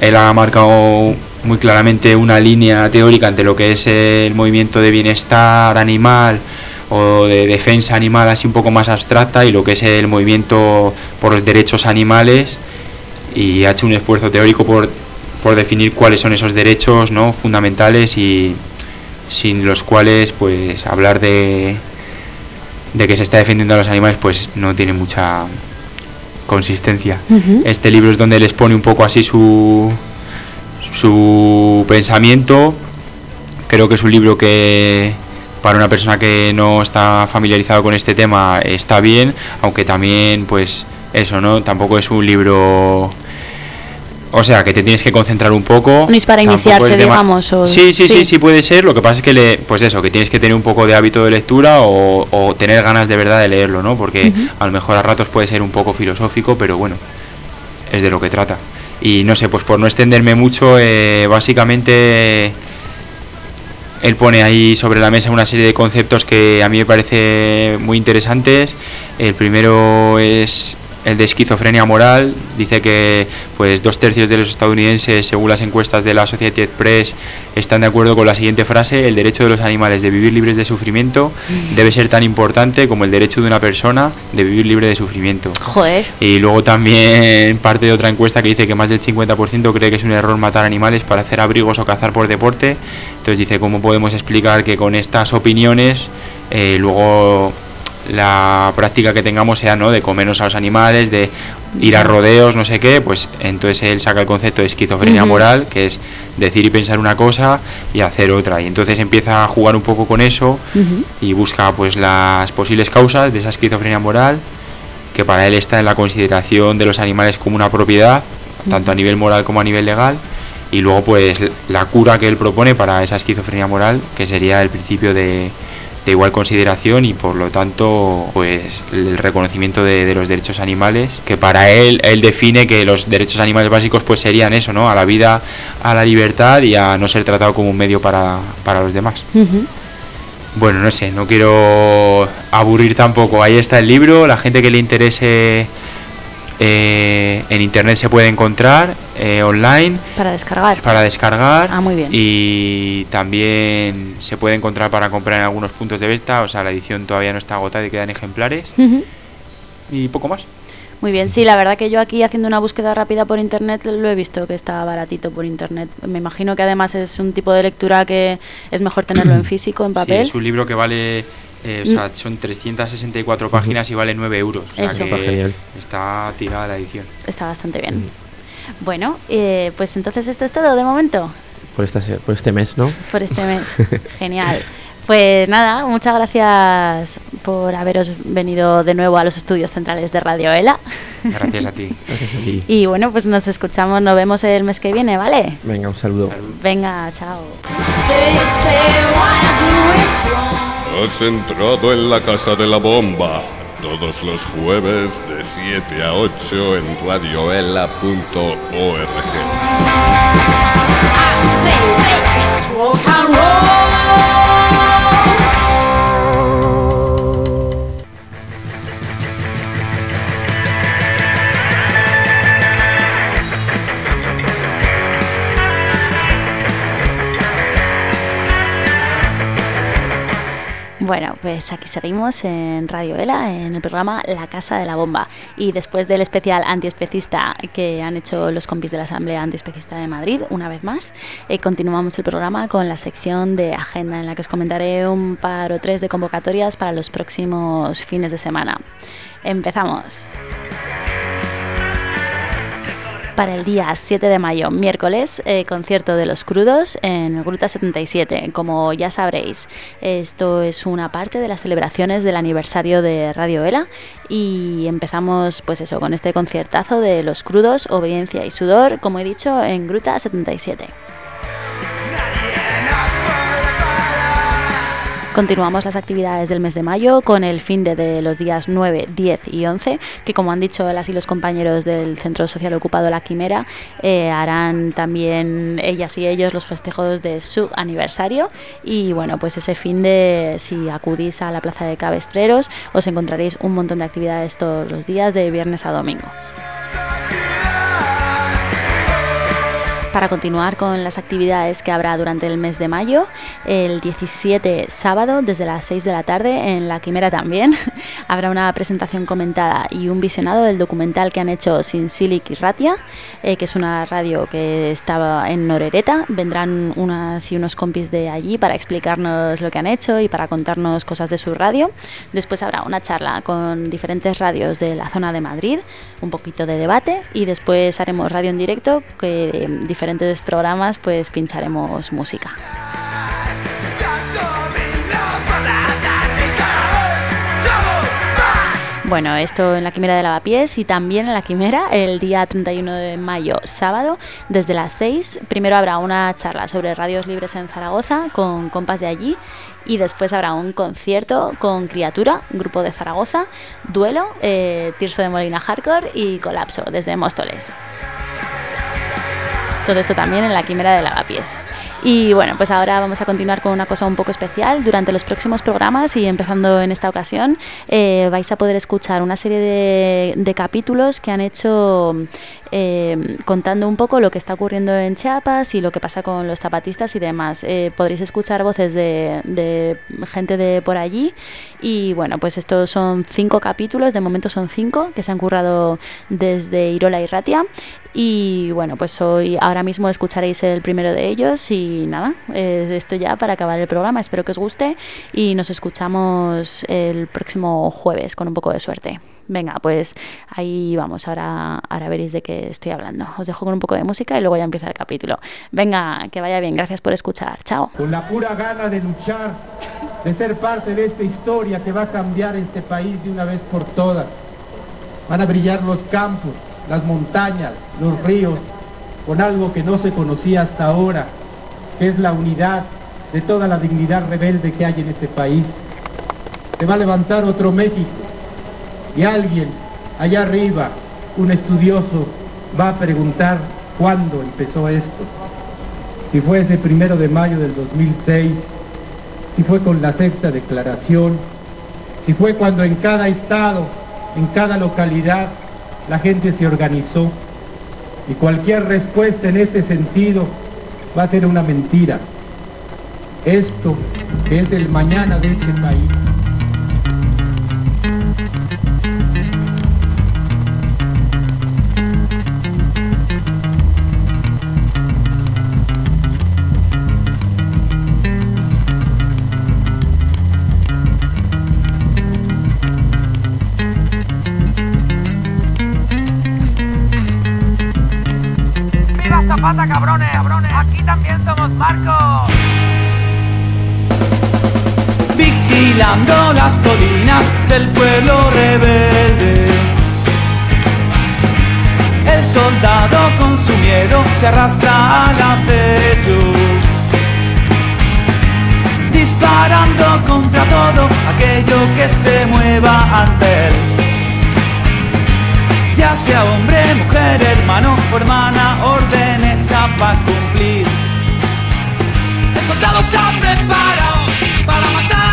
Él ha marcado muy claramente una línea teórica entre lo que es el movimiento de bienestar animal o de defensa animal así un poco más abstracta y lo que es el movimiento por los derechos animales y ha hecho un esfuerzo teórico por, por definir cuáles son esos derechos ¿no? fundamentales y sin los cuales pues hablar de, de que se está defendiendo a los animales pues no tiene mucha consistencia. Este libro es donde les pone un poco así su, su pensamiento. Creo que es un libro que para una persona que no está familiarizado con este tema está bien, aunque también pues eso, ¿no? Tampoco es un libro o sea, que te tienes que concentrar un poco. No es para iniciarse, digamos, o- Sí, sí, sí, sí. sí, puede ser. Lo que pasa es que, le, pues eso, que tienes que tener un poco de hábito de lectura o, o tener ganas de verdad de leerlo, ¿no? Porque a lo mejor a ratos puede ser un poco filosófico, pero bueno, es de lo que trata. Y no sé, pues por no extenderme mucho, eh, básicamente él pone ahí sobre la mesa una serie de conceptos que a mí me parece muy interesantes. El primero es el de esquizofrenia moral. Dice que pues dos tercios de los estadounidenses, según las encuestas de la Associated Press, están de acuerdo con la siguiente frase: el derecho de los animales de vivir libres de sufrimiento debe ser tan importante como el derecho de una persona de vivir libre de sufrimiento. Joder. Y luego también parte de otra encuesta que dice que más del 50% cree que es un error matar animales para hacer abrigos o cazar por deporte. Entonces dice, ¿cómo podemos explicar que con estas opiniones eh, luego la práctica que tengamos sea ¿no? de comernos a los animales, de ir a rodeos, no sé qué? Pues entonces él saca el concepto de esquizofrenia moral, que es decir y pensar una cosa y hacer otra. Y entonces empieza a jugar un poco con eso y busca pues las posibles causas de esa esquizofrenia moral que para él está en la consideración de los animales como una propiedad tanto a nivel moral como a nivel legal y luego pues la cura que él propone para esa esquizofrenia moral que sería el principio de, de igual consideración y por lo tanto pues el reconocimiento de, de los derechos animales que para él él define que los derechos animales básicos pues serían eso no a la vida a la libertad y a no ser tratado como un medio para, para los demás. Bueno, no sé, no quiero aburrir tampoco. Ahí está el libro, la gente que le interese eh, en internet se puede encontrar eh, online Para descargar. para descargar. Ah, muy bien. Y también se puede encontrar para comprar en algunos puntos de venta. O sea, la edición todavía no está agotada y quedan ejemplares. Y poco más. Muy bien, sí, la verdad que yo aquí haciendo una búsqueda rápida por internet lo he visto que está baratito por internet. Me imagino que además es un tipo de lectura que es mejor tenerlo en físico, en Sí, papel. es un libro que vale. eh, o sea, son 364 páginas y vale 9 euros. O sea Eso. que Está genial. está tirada la edición. Está bastante bien. Bueno, eh, pues entonces esto es todo de momento Por, esta, se- por este mes, ¿no? por este mes. Genial. Pues nada, muchas gracias por haberos venido de nuevo a los estudios centrales de Radio ELA. Gracias a ti. Y bueno, pues nos escuchamos, nos vemos el mes que viene, ¿vale? Venga, un saludo. Venga, chao. Has entrado en la casa de la bomba. Todos los jueves de 7 a 8 en radioela.org. Bueno, pues aquí seguimos en Radio Ela, en el programa La Casa de la Bomba. Y después del especial antiespecista que han hecho los compis de la Asamblea Antiespecista de Madrid, una vez más, eh, continuamos el programa con la sección de agenda en la que os comentaré un par o tres de convocatorias para los próximos fines de semana. Empezamos para el día 7 de mayo, miércoles, eh, concierto de los crudos en Gruta 77. Como ya sabréis, esto es una parte de las celebraciones del aniversario de Radio Ela y empezamos pues eso con este conciertazo de los crudos, obediencia y sudor, como he dicho, en Gruta 77. Continuamos las actividades del mes de mayo con el fin de, los días 9, 10 y 11, que como han dicho las y los compañeros del Centro Social Ocupado La Quimera, eh, harán también ellas y ellos los festejos de su aniversario. Y bueno, pues ese fin de, si acudís a la Plaza de Cabestreros, os encontraréis un montón de actividades todos los días, de viernes a domingo. Para continuar con las actividades que habrá durante el mes de mayo. El 17 sábado, desde las 6 de la tarde, en La Quimera también, habrá una presentación comentada y un visionado del documental que han hecho Sin Silic y Ratia, eh, que es una radio que estaba en Norereta. Vendrán unas y unos compis de allí para explicarnos lo que han hecho y para contarnos cosas de su radio. Después habrá una charla con diferentes radios de la zona de Madrid, un poquito de debate y después haremos radio en directo que diferentes programas pues pincharemos música. Bueno, esto en la Quimera de Lavapiés y también en la Quimera el día 31 de mayo, sábado, desde las 6. Primero habrá una charla sobre radios libres en Zaragoza con compas de allí y después habrá un concierto con Criatura, grupo de Zaragoza, Duelo, eh, Tirso de Molina Hardcore y Colapso desde Móstoles. Todo esto también en la Quimera de Lavapiés. Y bueno, pues ahora vamos a continuar con una cosa un poco especial. Durante los próximos programas y empezando en esta ocasión, eh, vais a poder escuchar una serie de, capítulos que han hecho eh, contando un poco lo que está ocurriendo en Chiapas y lo que pasa con los zapatistas y demás. Eh, podréis escuchar voces de, de, gente de por allí y bueno, pues estos son cinco capítulos, de momento son cinco que se han currado desde Irola y Ratia y bueno, pues hoy ahora mismo escucharéis el primero de ellos y nada, eh, esto ya para acabar el programa. Espero que os guste y nos escuchamos el próximo jueves con un poco de suerte. Venga, pues ahí vamos, ahora, ahora veréis de qué estoy hablando. Os dejo con un poco de música y luego ya empieza el capítulo. Venga, que vaya bien, gracias por escuchar. Chao. Con la pura gana de luchar, de ser parte de esta historia que va a cambiar este país de una vez por todas. Van a brillar los campos, las montañas, los ríos, con algo que no se conocía hasta ahora, que es la unidad de toda la dignidad rebelde que hay en este país. Se va a levantar otro México y alguien allá arriba, un estudioso, va a preguntar cuándo empezó esto. Si fue ese primero de mayo del 2006, si fue con la sexta declaración, si fue cuando en cada estado, en cada localidad, la gente se organizó. Y cualquier respuesta en este sentido va a ser una mentira. Esto es el mañana de este país. Vigilando las colinas del pueblo rebelde. El soldado con su miedo se arrastra al acecho, disparando contra todo aquello que se mueva ante él. Ya sea hombre, mujer, hermano o hermana, orden hecha para cumplir. El soldado está preparado para matar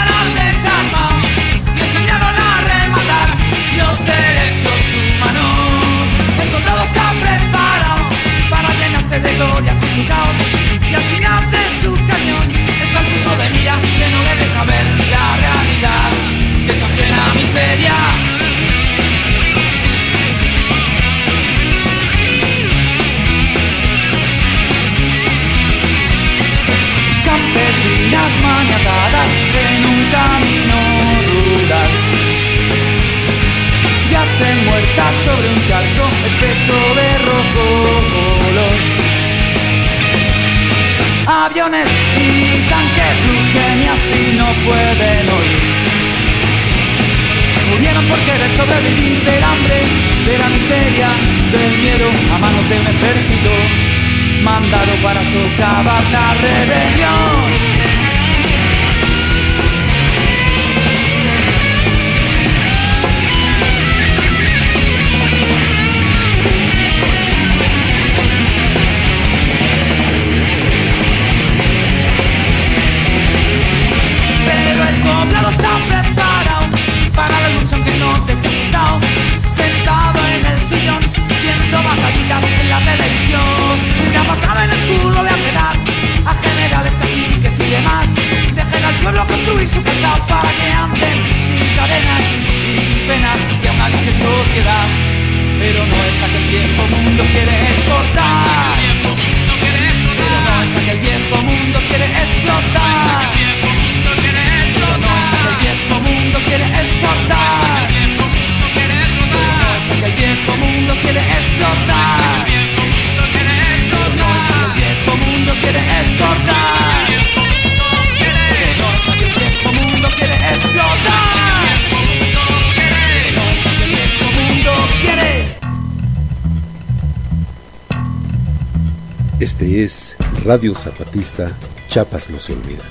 de gloria con su caos. Y al final de su cañón está el punto de mira que no le deja ver la realidad de su ajena miseria. campesinas maniatadas en un camino rural. Yacen muertas sobre un charco espeso de rojo Aviones y tanques rugen y así no pueden oír. Murieron por querer sobrevivir del hambre, de la miseria, del miedo a manos de un ejército mandado para socavar la rebelión. Pero no es aquel viejo mundo quiere Radio Zapatista, Chapas no se olvida.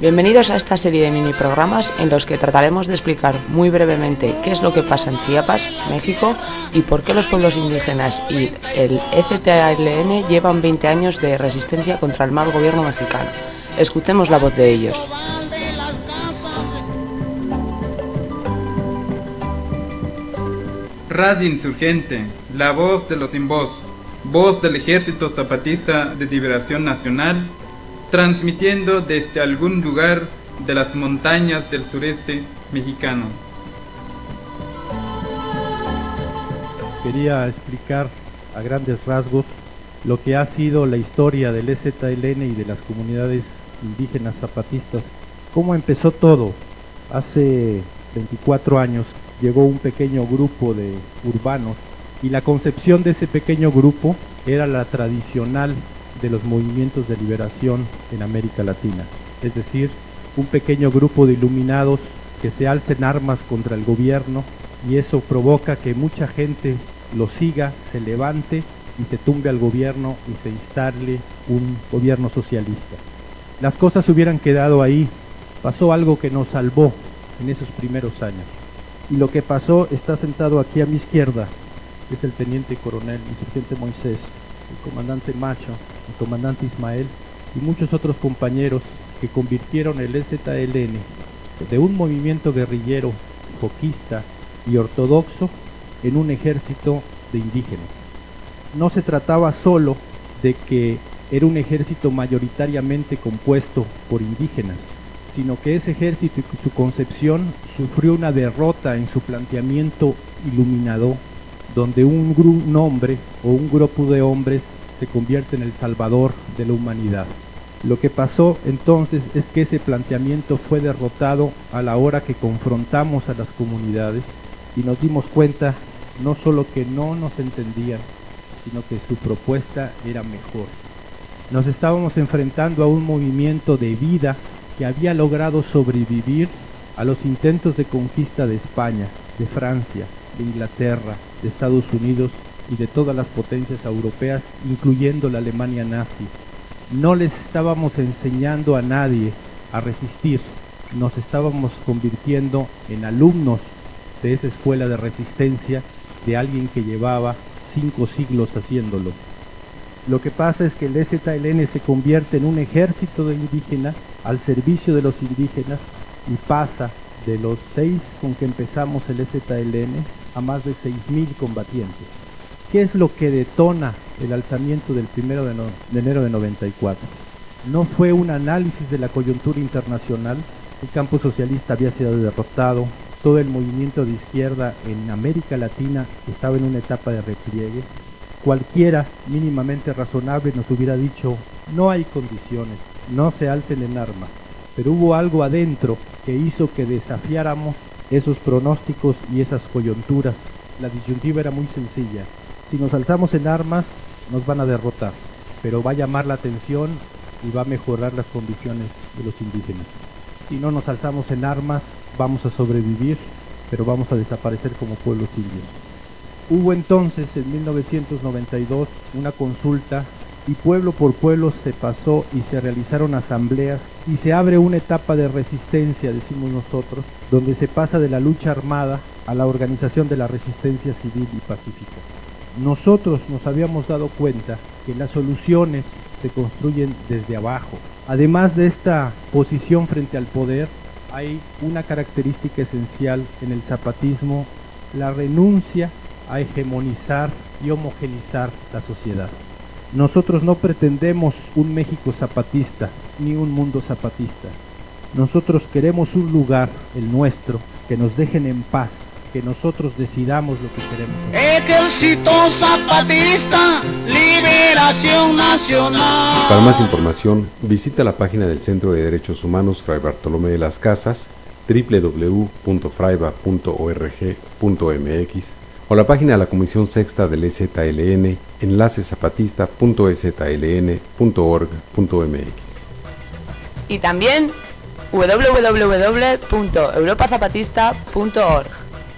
Bienvenidos a esta serie de mini programas en los que trataremos de explicar muy brevemente qué es lo que pasa en Chiapas, México, y por qué los pueblos indígenas y el EZLN llevan 20 años de resistencia contra el mal gobierno mexicano. Escuchemos la voz de ellos. Radio Insurgente, la voz de los sin voz, voz del Ejército Zapatista de Liberación Nacional, transmitiendo desde algún lugar de las montañas del sureste mexicano. Quería explicar a grandes rasgos lo que ha sido la historia del EZLN y de las comunidades indígenas zapatistas. ¿Cómo empezó todo? Hace 24 años llegó un pequeño grupo de urbanos y la concepción de ese pequeño grupo era la tradicional de los movimientos de liberación en América Latina, es decir, un pequeño grupo de iluminados que se alcen armas contra el gobierno y eso provoca que mucha gente lo siga, se levante y se tumbe al gobierno y se instale un gobierno socialista. Las cosas hubieran quedado ahí, pasó algo que nos salvó en esos primeros años. Y lo que pasó está sentado aquí a mi izquierda, es el teniente coronel, insurgente Moisés, el comandante Macho, el comandante Ismael y muchos otros compañeros que convirtieron el EZLN de un movimiento guerrillero, foquista y ortodoxo en un ejército de indígenas. No se trataba solo de que era un ejército mayoritariamente compuesto por indígenas, sino que ese ejército y su concepción sufrió una derrota en su planteamiento iluminador, donde un, un hombre o un grupo de hombres se convierte en el salvador de la humanidad. Lo que pasó entonces es que ese planteamiento fue derrotado a la hora que confrontamos a las comunidades y nos dimos cuenta no solo que no nos entendían, sino que su propuesta era mejor. Nos estábamos enfrentando a un movimiento de vida que había logrado sobrevivir a los intentos de conquista de España, de Francia, de Inglaterra, de Estados Unidos y de todas las potencias europeas, incluyendo la Alemania nazi. No les estábamos enseñando a nadie a resistir, nos estábamos convirtiendo en alumnos de esa escuela de resistencia de alguien que llevaba cinco siglos haciéndolo. Lo que pasa es que el EZLN se convierte en un ejército de indígenas al servicio de los indígenas y pasa de los seis con que empezamos el EZLN a más de 6.000 combatientes. ¿Qué es lo que detona el alzamiento del 1 de, de enero de 94? No fue un análisis de la coyuntura internacional, el campo socialista había sido derrotado, todo el movimiento de izquierda en América Latina estaba en una etapa de repliegue. Cualquiera mínimamente razonable nos hubiera dicho, no hay condiciones, no se alcen en armas. Pero hubo algo adentro que hizo que desafiáramos esos pronósticos y esas coyunturas. La disyuntiva era muy sencilla. Si nos alzamos en armas, nos van a derrotar, pero va a llamar la atención y va a mejorar las condiciones de los indígenas. Si no nos alzamos en armas, vamos a sobrevivir, pero vamos a desaparecer como pueblos indios. Hubo entonces, en 1992, una consulta y pueblo por pueblo se pasó y se realizaron asambleas y se abre una etapa de resistencia, decimos nosotros, donde se pasa de la lucha armada a la organización de la resistencia civil y pacífica. Nosotros nos habíamos dado cuenta que las soluciones se construyen desde abajo. Además de esta posición frente al poder, hay una característica esencial en el zapatismo, la renuncia a hegemonizar y homogenizar la sociedad. Nosotros no pretendemos un México zapatista ni un mundo zapatista. Nosotros queremos un lugar, el nuestro, que nos dejen en paz, que nosotros decidamos lo que queremos. Ejército Zapatista, Liberación Nacional. Para más información, visita la página del Centro de Derechos Humanos Fray Bartolomé de las Casas, www.fraiba.org.mx o la página de la Comisión Sexta del EZLN, enlacezapatista.ezln.org.mx. Y también www.europazapatista.org.